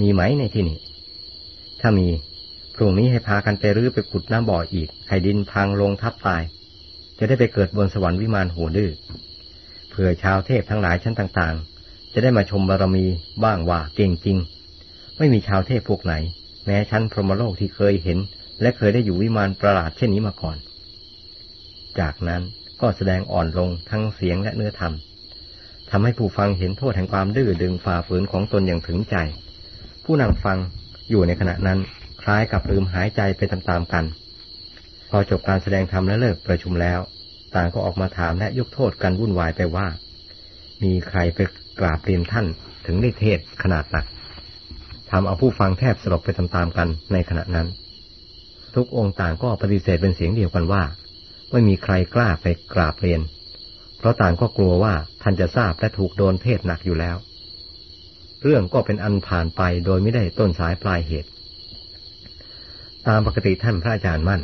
มีไหมในที่นี้ ถ้ามี พรุ่งนี้ให้พากันไปรื้อไปขุดน้ำบ่ออีก ให้ดินพังลงทับตาย จะได้ไปเกิดบนสวรรค์วิมานหัวดื้อ เพื่อชาวเทพทั้งหลายชั้นต่างๆ จะได้มาชมบารมีบ้างว่าเก่งจริง ไม่มีชาวเทพพวกไหน แม้ชั้นพรหมโลกที่เคยเห็น และเคยได้อยู่วิมานประหลาดเช่นนี้มาก่อน จากนั้นก็แสดงอ่อนลงทั้งเสียงและเนื้อธรรมทำให้ผู้ฟังเห็นโทษแห่งความดื้อดึงฝ่าฝืนของตนอย่างถึงใจ ผู้นั่งฟังอยู่ในขณะนั้นคล้ายกับลืมหายใจไปตามๆกัน พอจบการแสดงธรรมและเลิกประชุมแล้ว ต่างก็ออกมาถามและยกโทษกันวุ่นวายไปว่า มีใครไปกราบเรียนท่านถึงได้เทศขนาดหนักทำเอาผู้ฟังแทบสลบไปตามๆกันในขณะนั้น ทุกองค์ต่างก็ปฏิเสธเป็นเสียงเดียวกันว่า ไม่มีใครกล้าไปกราบเรียน เพราะต่างก็กลัวว่าท่านจะทราบและถูกโดนเทศหนักอยู่แล้ว เรื่องก็เป็นอันผ่านไปโดยไม่ได้ต้นสายปลายเหตุ ตามปกติท่านพระอาจารย์มั่น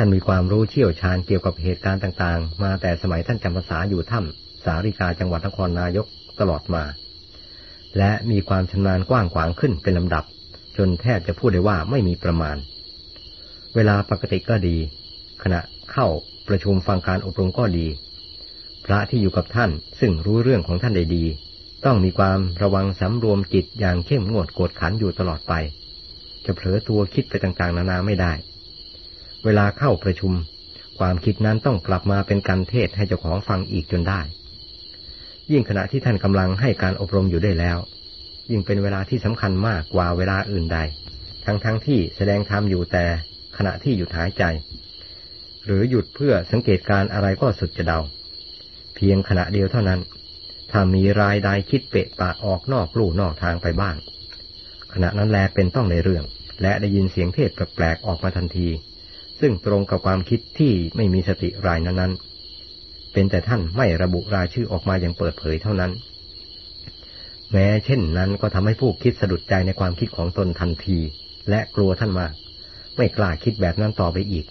ท่านมีความรู้เชี่ยวชาญเกี่ยวกับเหตุการณ์ต่างๆ มาแต่สมัยท่านจำพรรษาอยู่ถ้ำสาริกาจังหวัดนครนายกตลอดมา และมีความชำนาญกว้างขวางขึ้นเป็นลำดับ จนแทบจะพูดได้ว่าไม่มีประมาณ เวลาปกติก็ดี ขณะเข้าประชุมฟังการอบรมก็ดี พระที่อยู่กับท่านซึ่งรู้เรื่องของท่านได้ดี ต้องมีความระวังสำรวมจิตอย่างเข้มงวดกดขันอยู่ตลอดไป จะเผลอตัวคิดไปต่างๆ นานาไม่ได้ เวลาเข้าประชุม ความคิดนั้นต้องกลับมาเป็นการเทศให้เจ้าของฟังอีกจนได้ ยิ่งขณะที่ท่านกำลังให้การอบรมอยู่ได้แล้ว ยิ่งเป็นเวลาที่สำคัญมากกว่าเวลาอื่นใด ทั้งๆทที่แสดงธรรมอยู่แต่ขณะที่หยุดหายใจ หรือหยุดเพื่อสังเกตการอะไรก็สุดจะเดา เพียงขณะเดียวเท่านั้น ถ้ามีรายใดคิดเปะปะออกนอกลู่นอกทางไปบ้าง ขณะนั้นแลเป็นต้องในเรื่อง และได้ยินเสียงเทศแปลกๆออกมาทันที ซึ่งตรงกับความคิดที่ไม่มีสติรายนั้นๆ เป็นแต่ท่านไม่ระบุรายชื่อออกมาอย่างเปิดเผยเท่านั้น แม้เช่นนั้นก็ทำให้ผู้คิดสะดุดใจในความคิดของตนทันที และกลัวท่านมาก ไม่กล้าคิดแบบนั้นต่อไปอีก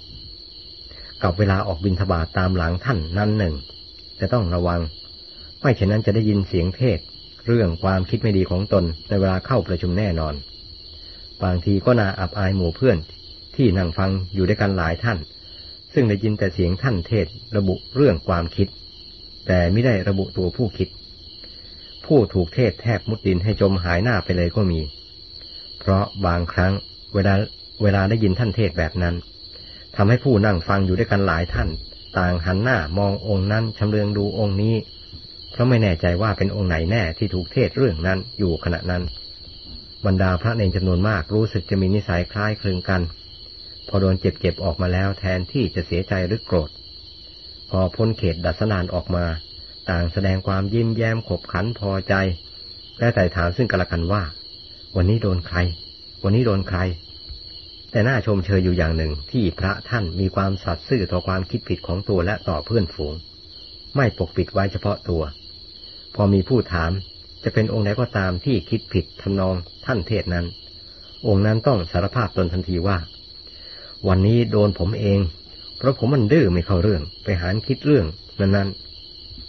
กับเวลาออกบินทบาทตามหลังท่านนั้นหนึ่งจะต้องระวัง ไม่เช่นนั้นจะได้ยินเสียงเทศ เรื่องความคิดไม่ดีของตนในเวลาเข้าประชุมแน่นอน บางทีก็น่าอับอายหมู่เพื่อน ที่นั่งฟังอยู่ด้วยกันหลายท่าน ซึ่งได้ยินแต่เสียงท่านเทศระบุเรื่องความคิด แต่ไม่ได้ระบุตัวผู้คิด ผู้ถูกเทศแทบมุดดินให้จมหายหน้าไปเลยก็มี เพราะบางครั้งเวลาเวลาได้ยินท่านเทศแบบนั้นทำให้ผู้นั่งฟังอยู่ด้วยกันหลายท่าน ต่างหันหน้ามององค์นั้นชำเลืองดูองค์นี้ เพราะไม่แน่ใจว่าเป็นองค์ไหนแน่ที่ถูกเทศเรื่องนั้นอยู่ขณะนั้น บรรดาพระเนรจำนวนมากรู้สึกจะมีนิสัยคล้ายคลึงกัน พอโดนเจ็บๆออกมาแล้วแทนที่จะเสียใจหรือโกรธ พอพ้นเขตดัสนานออกมา ต่างแสดงความยิ้มแย้มขบขันพอใจ และแต่ถามซึ่งกันและกันว่า วันนี้โดนใคร วันนี้โดนใคร แต่น่าชมเชยอยู่อย่างหนึ่งที่พระท่านมีความสัตย์ซื่อต่อความคิดผิดของตัวและต่อเพื่อนฝูง ไม่ปกปิดไว้เฉพาะตัว พอมีผู้ถามจะเป็นองค์ไหนก็ตามที่คิดผิดทำนองท่านเทศนั้น องค์นั้นต้องสารภาพตนทันทีว่า วันนี้โดนผมเอง เพราะผมมันดื้อไม่เข้าเรื่อง ไปหารคิดเรื่องนั้น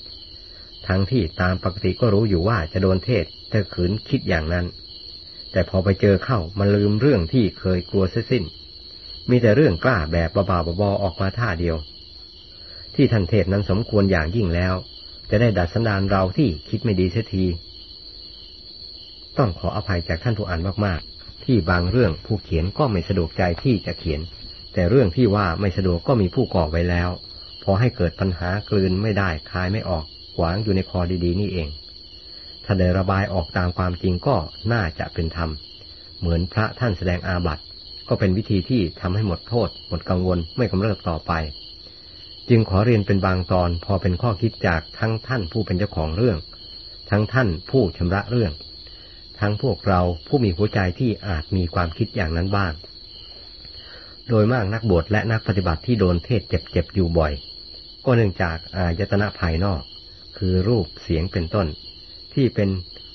ๆ ทั้งที่ตามปกติก็รู้อยู่ว่าจะโดนเทศแต่ขืนคิดอย่างนั้น แต่พอไปเจอเข้ามันลืมเรื่องที่เคยกลัวเสียสิ้น มีแต่เรื่องกล้าแบบบ้าๆบอๆออกมาท่าเดียว ที่ท่านเทศนั้นสมควรอย่างยิ่งแล้ว จะได้ดัดสันดานเราที่คิดไม่ดีเสียทีต้องขออภัยจากท่านผู้อ่านมากๆ ที่บางเรื่องผู้เขียนก็ไม่สะดวกใจที่จะเขียน แต่เรื่องที่ว่าไม่สะดวกก็มีผู้ก่อไว้แล้ว พอให้เกิดปัญหากลืนไม่ได้คายไม่ออกขวางอยู่ในคอดีๆ นี่เอง ถ้าได้ระบายออกตามความจริงก็น่าจะเป็นธรรม เหมือนพระท่านแสดงอาบัติ ก็เป็นวิธีที่ทำให้หมดโทษ หมดกังวลไม่กำเริบต่อไป จึงขอเรียนเป็นบางตอนพอเป็นข้อคิดจากทั้งท่านผู้เป็นเจ้าของเรื่อง ทั้งท่านผู้ชำระเรื่อง ทั้งพวกเราผู้มีหัวใจที่อาจมีความคิดอย่างนั้นบ้าง โดยมากนักบวชและนักปฏิบัติที่โดนเทศเจ็บๆอยู่บ่อย ก็เนื่องจากอายตนะภายนอก คือรูปเสียงเป็นต้น ที่เป็น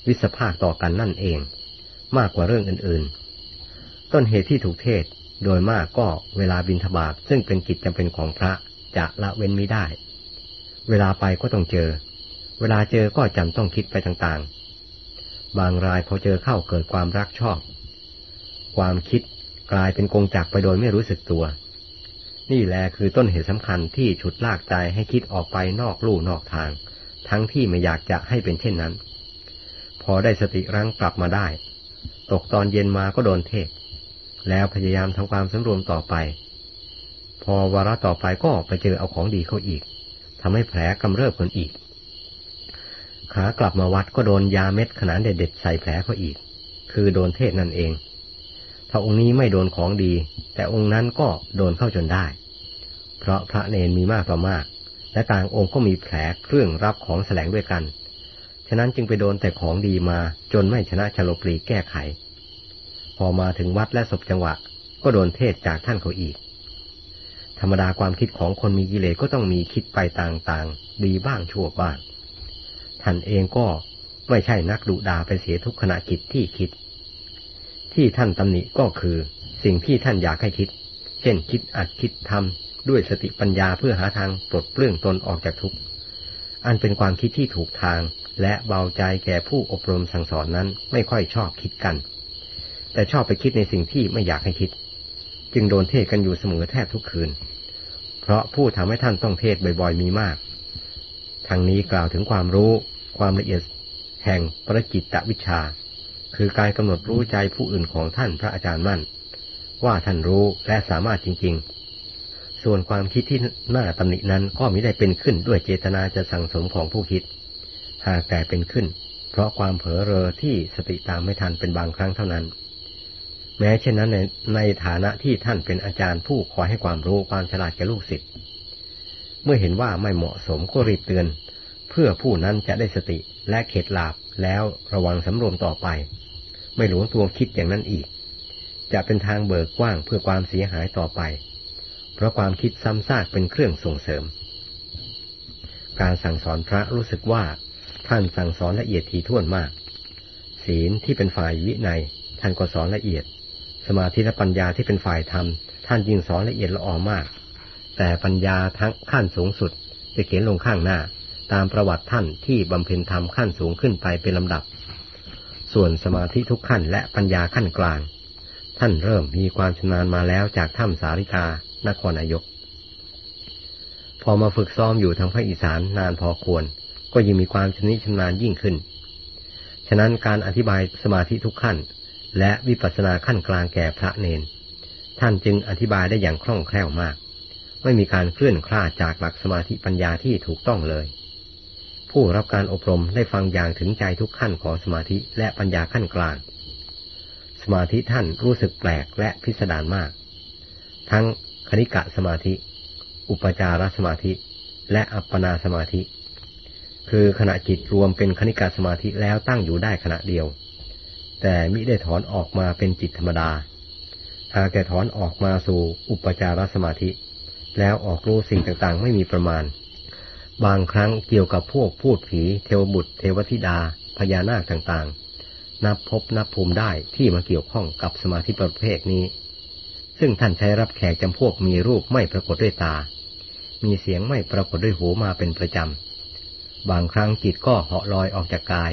วิสภาคต่อกันนั่นเอง มากกว่าเรื่องอื่นๆ ต้นเหตุที่ถูกเทศโดยมากก็เวลาบินทบาทซึ่งเป็นกิจจำเป็นของพระจะละเว้นไม่ได้ เวลาไปก็ต้องเจอ เวลาเจอก็จำต้องคิดไปต่างๆ บางรายพอเจอเข้าเกิดความรักชอบ ความคิด กลายเป็นกงจักไปโดยไม่รู้สึกตัว นี่แหละคือต้นเหตุสำคัญที่ฉุดลากใจให้คิดออกไปนอกลู่นอกทาง ทั้งที่ไม่อยากจะให้เป็นเช่นนั้น พอได้สติรั้งกลับมาได้ ตกตอนเย็นมาก็โดนเทศ แล้วพยายามทำความสำรวมต่อไป พอวาระต่อไปก็ไปเจอเอาของดีเข้าอีกทำให้แผลกำเริบคนอีกขากลับมาวัดก็โดนยาเม็ดขนาดเด็ดๆใส่แผลเขาอีก คือโดนเทศนั่นเอง ถ้าองค์นี้ไม่โดนของดี แต่องค์นั้นก็โดนเข้าจนได้ เพราะพระเนนมีมากต่อมาก และต่างองค์ก็มีแผลเครื่องรับของแสลงด้วยกัน ฉะนั้นจึงไปโดนแต่ของดีมาจนไม่ชนะชโลปรีแก้ไข พอมาถึงวัดและศพจังหวะ ก็โดนเทศจากท่านเขาอีก ธรรมดาความคิดของคนมีกิเลสก็ต้องมีคิดไปต่างๆ ดีบ้างชั่วบ้างท่านเองก็ไม่ใช่นักดุดาไปเสียทุกขณะจิตที่คิด ที่ท่านตำหนิก็คือ สิ่งที่ท่านอยากให้คิด เช่นคิดอัดคิดทำด้วยสติปัญญาเพื่อหาทางปลดเปลื้องตนออกจากทุกข์อันเป็นความคิดที่ถูกทาง และเบาใจแก่ผู้อบรมสั่งสอนนั้นไม่ค่อยชอบคิดกัน แต่ชอบไปคิดในสิ่งที่ไม่อยากให้คิด จึงโดนเทศกันอยู่เสมอแทบทุกคืน เพราะผู้ทำให้ท่านต้องเทศบ่อยๆมีมากทางนี้กล่าวถึงความรู้ ความละเอียดแห่งประจิตตวิชา คือการกำหนดรู้ใจผู้อื่นของท่านพระอาจารย์มั่น ว่าท่านรู้และสามารถจริง ๆ ส่วนความคิดที่น่าตำหนินั้นก็มิได้เป็นขึ้นด้วยเจตนาจะสั่งสมของผู้คิด หากแต่เป็นขึ้น เพราะความเผลอเรอที่สติตามไม่ทันเป็นบางครั้งเท่านั้น แม้เช่นนั้นในในฐานะที่ท่านเป็นอาจารย์ผู้คอยให้ความรู้ความฉลาดแก่ลูกศิษย์เมื่อเห็นว่าไม่เหมาะสมก็รีบเตือน เพื่อผู้นั้นจะได้สติและเข็ดหลาบแล้วระวังสำรวมต่อไป ไม่หลวงตัวคิดอย่างนั้นอีก จะเป็นทางเบิกกว้างเพื่อความเสียหายต่อไป เพราะความคิดซ้ำซากเป็นเครื่องส่งเสริม การสั่งสอนพระรู้สึกว่าท่านสั่งสอนละเอียดทีท่วนมาก ศีลที่เป็นฝ่ายวินัยท่านก็สอนละเอียด สมาธิและปัญญาที่เป็นฝ่ายธรรมท่านยิ่งสอนละเอียดละออมาก แต่ปัญญาทั้งขั้นสูงสุดจะเขียนลงข้างหน้า ตามประวัติท่านที่บำเพ็ญธรรมขั้นสูงขึ้นไปเป็นลำดับ ส่วนสมาธิทุกขั้นและปัญญาขั้นกลาง ท่านเริ่มมีความชำนาญมาแล้วจากถ้ำสาริกานครนายก พอมาฝึกซ้อมอยู่ทางภาคอีสานนานพอควร ก็ยิ่งมีความชำนิชำนาญยิ่งขึ้น ฉะนั้นการอธิบายสมาธิทุกขั้น และวิปัสสนาขั้นกลางแก่พระเนน ท่านจึงอธิบายได้อย่างคล่องแคล่วมาก ไม่มีการเคลื่อนคลาดจากหลักสมาธิปัญญาที่ถูกต้องเลย ผู้รับการอบรมได้ฟังอย่างถึงใจทุกขั้นของสมาธิและปัญญาขั้นกลาง สมาธิท่านรู้สึกแปลกและพิสดารมาก ทั้งคณิกะสมาธิ อุปจารสมาธิ และอัปปนาสมาธิ คือขณะจิตรวมเป็นคณิกะสมาธิแล้วตั้งอยู่ได้ขณะเดียว แต่มิได้ถอนออกมาเป็นจิตธรรมดา หากแต่ถอนออกมาสู่อุปจารสมาธิ แล้วออกรู้สิ่งต่างๆ ไม่มีประมาณ บางครั้งเกี่ยวกับพวกพูดผีเทวบุตร เทวธิดา พญานาคต่างๆ นับพบนับภูมิได้ที่มาเกี่ยวข้องกับสมาธิประเภทนี้ ซึ่งท่านใช้รับแขกจำพวกมีรูปไม่ปรากฏด้วยตา มีเสียงไม่ปรากฏด้วยหูมาเป็นประจำ บางครั้งจิตก็เหาะลอยออกจากกาย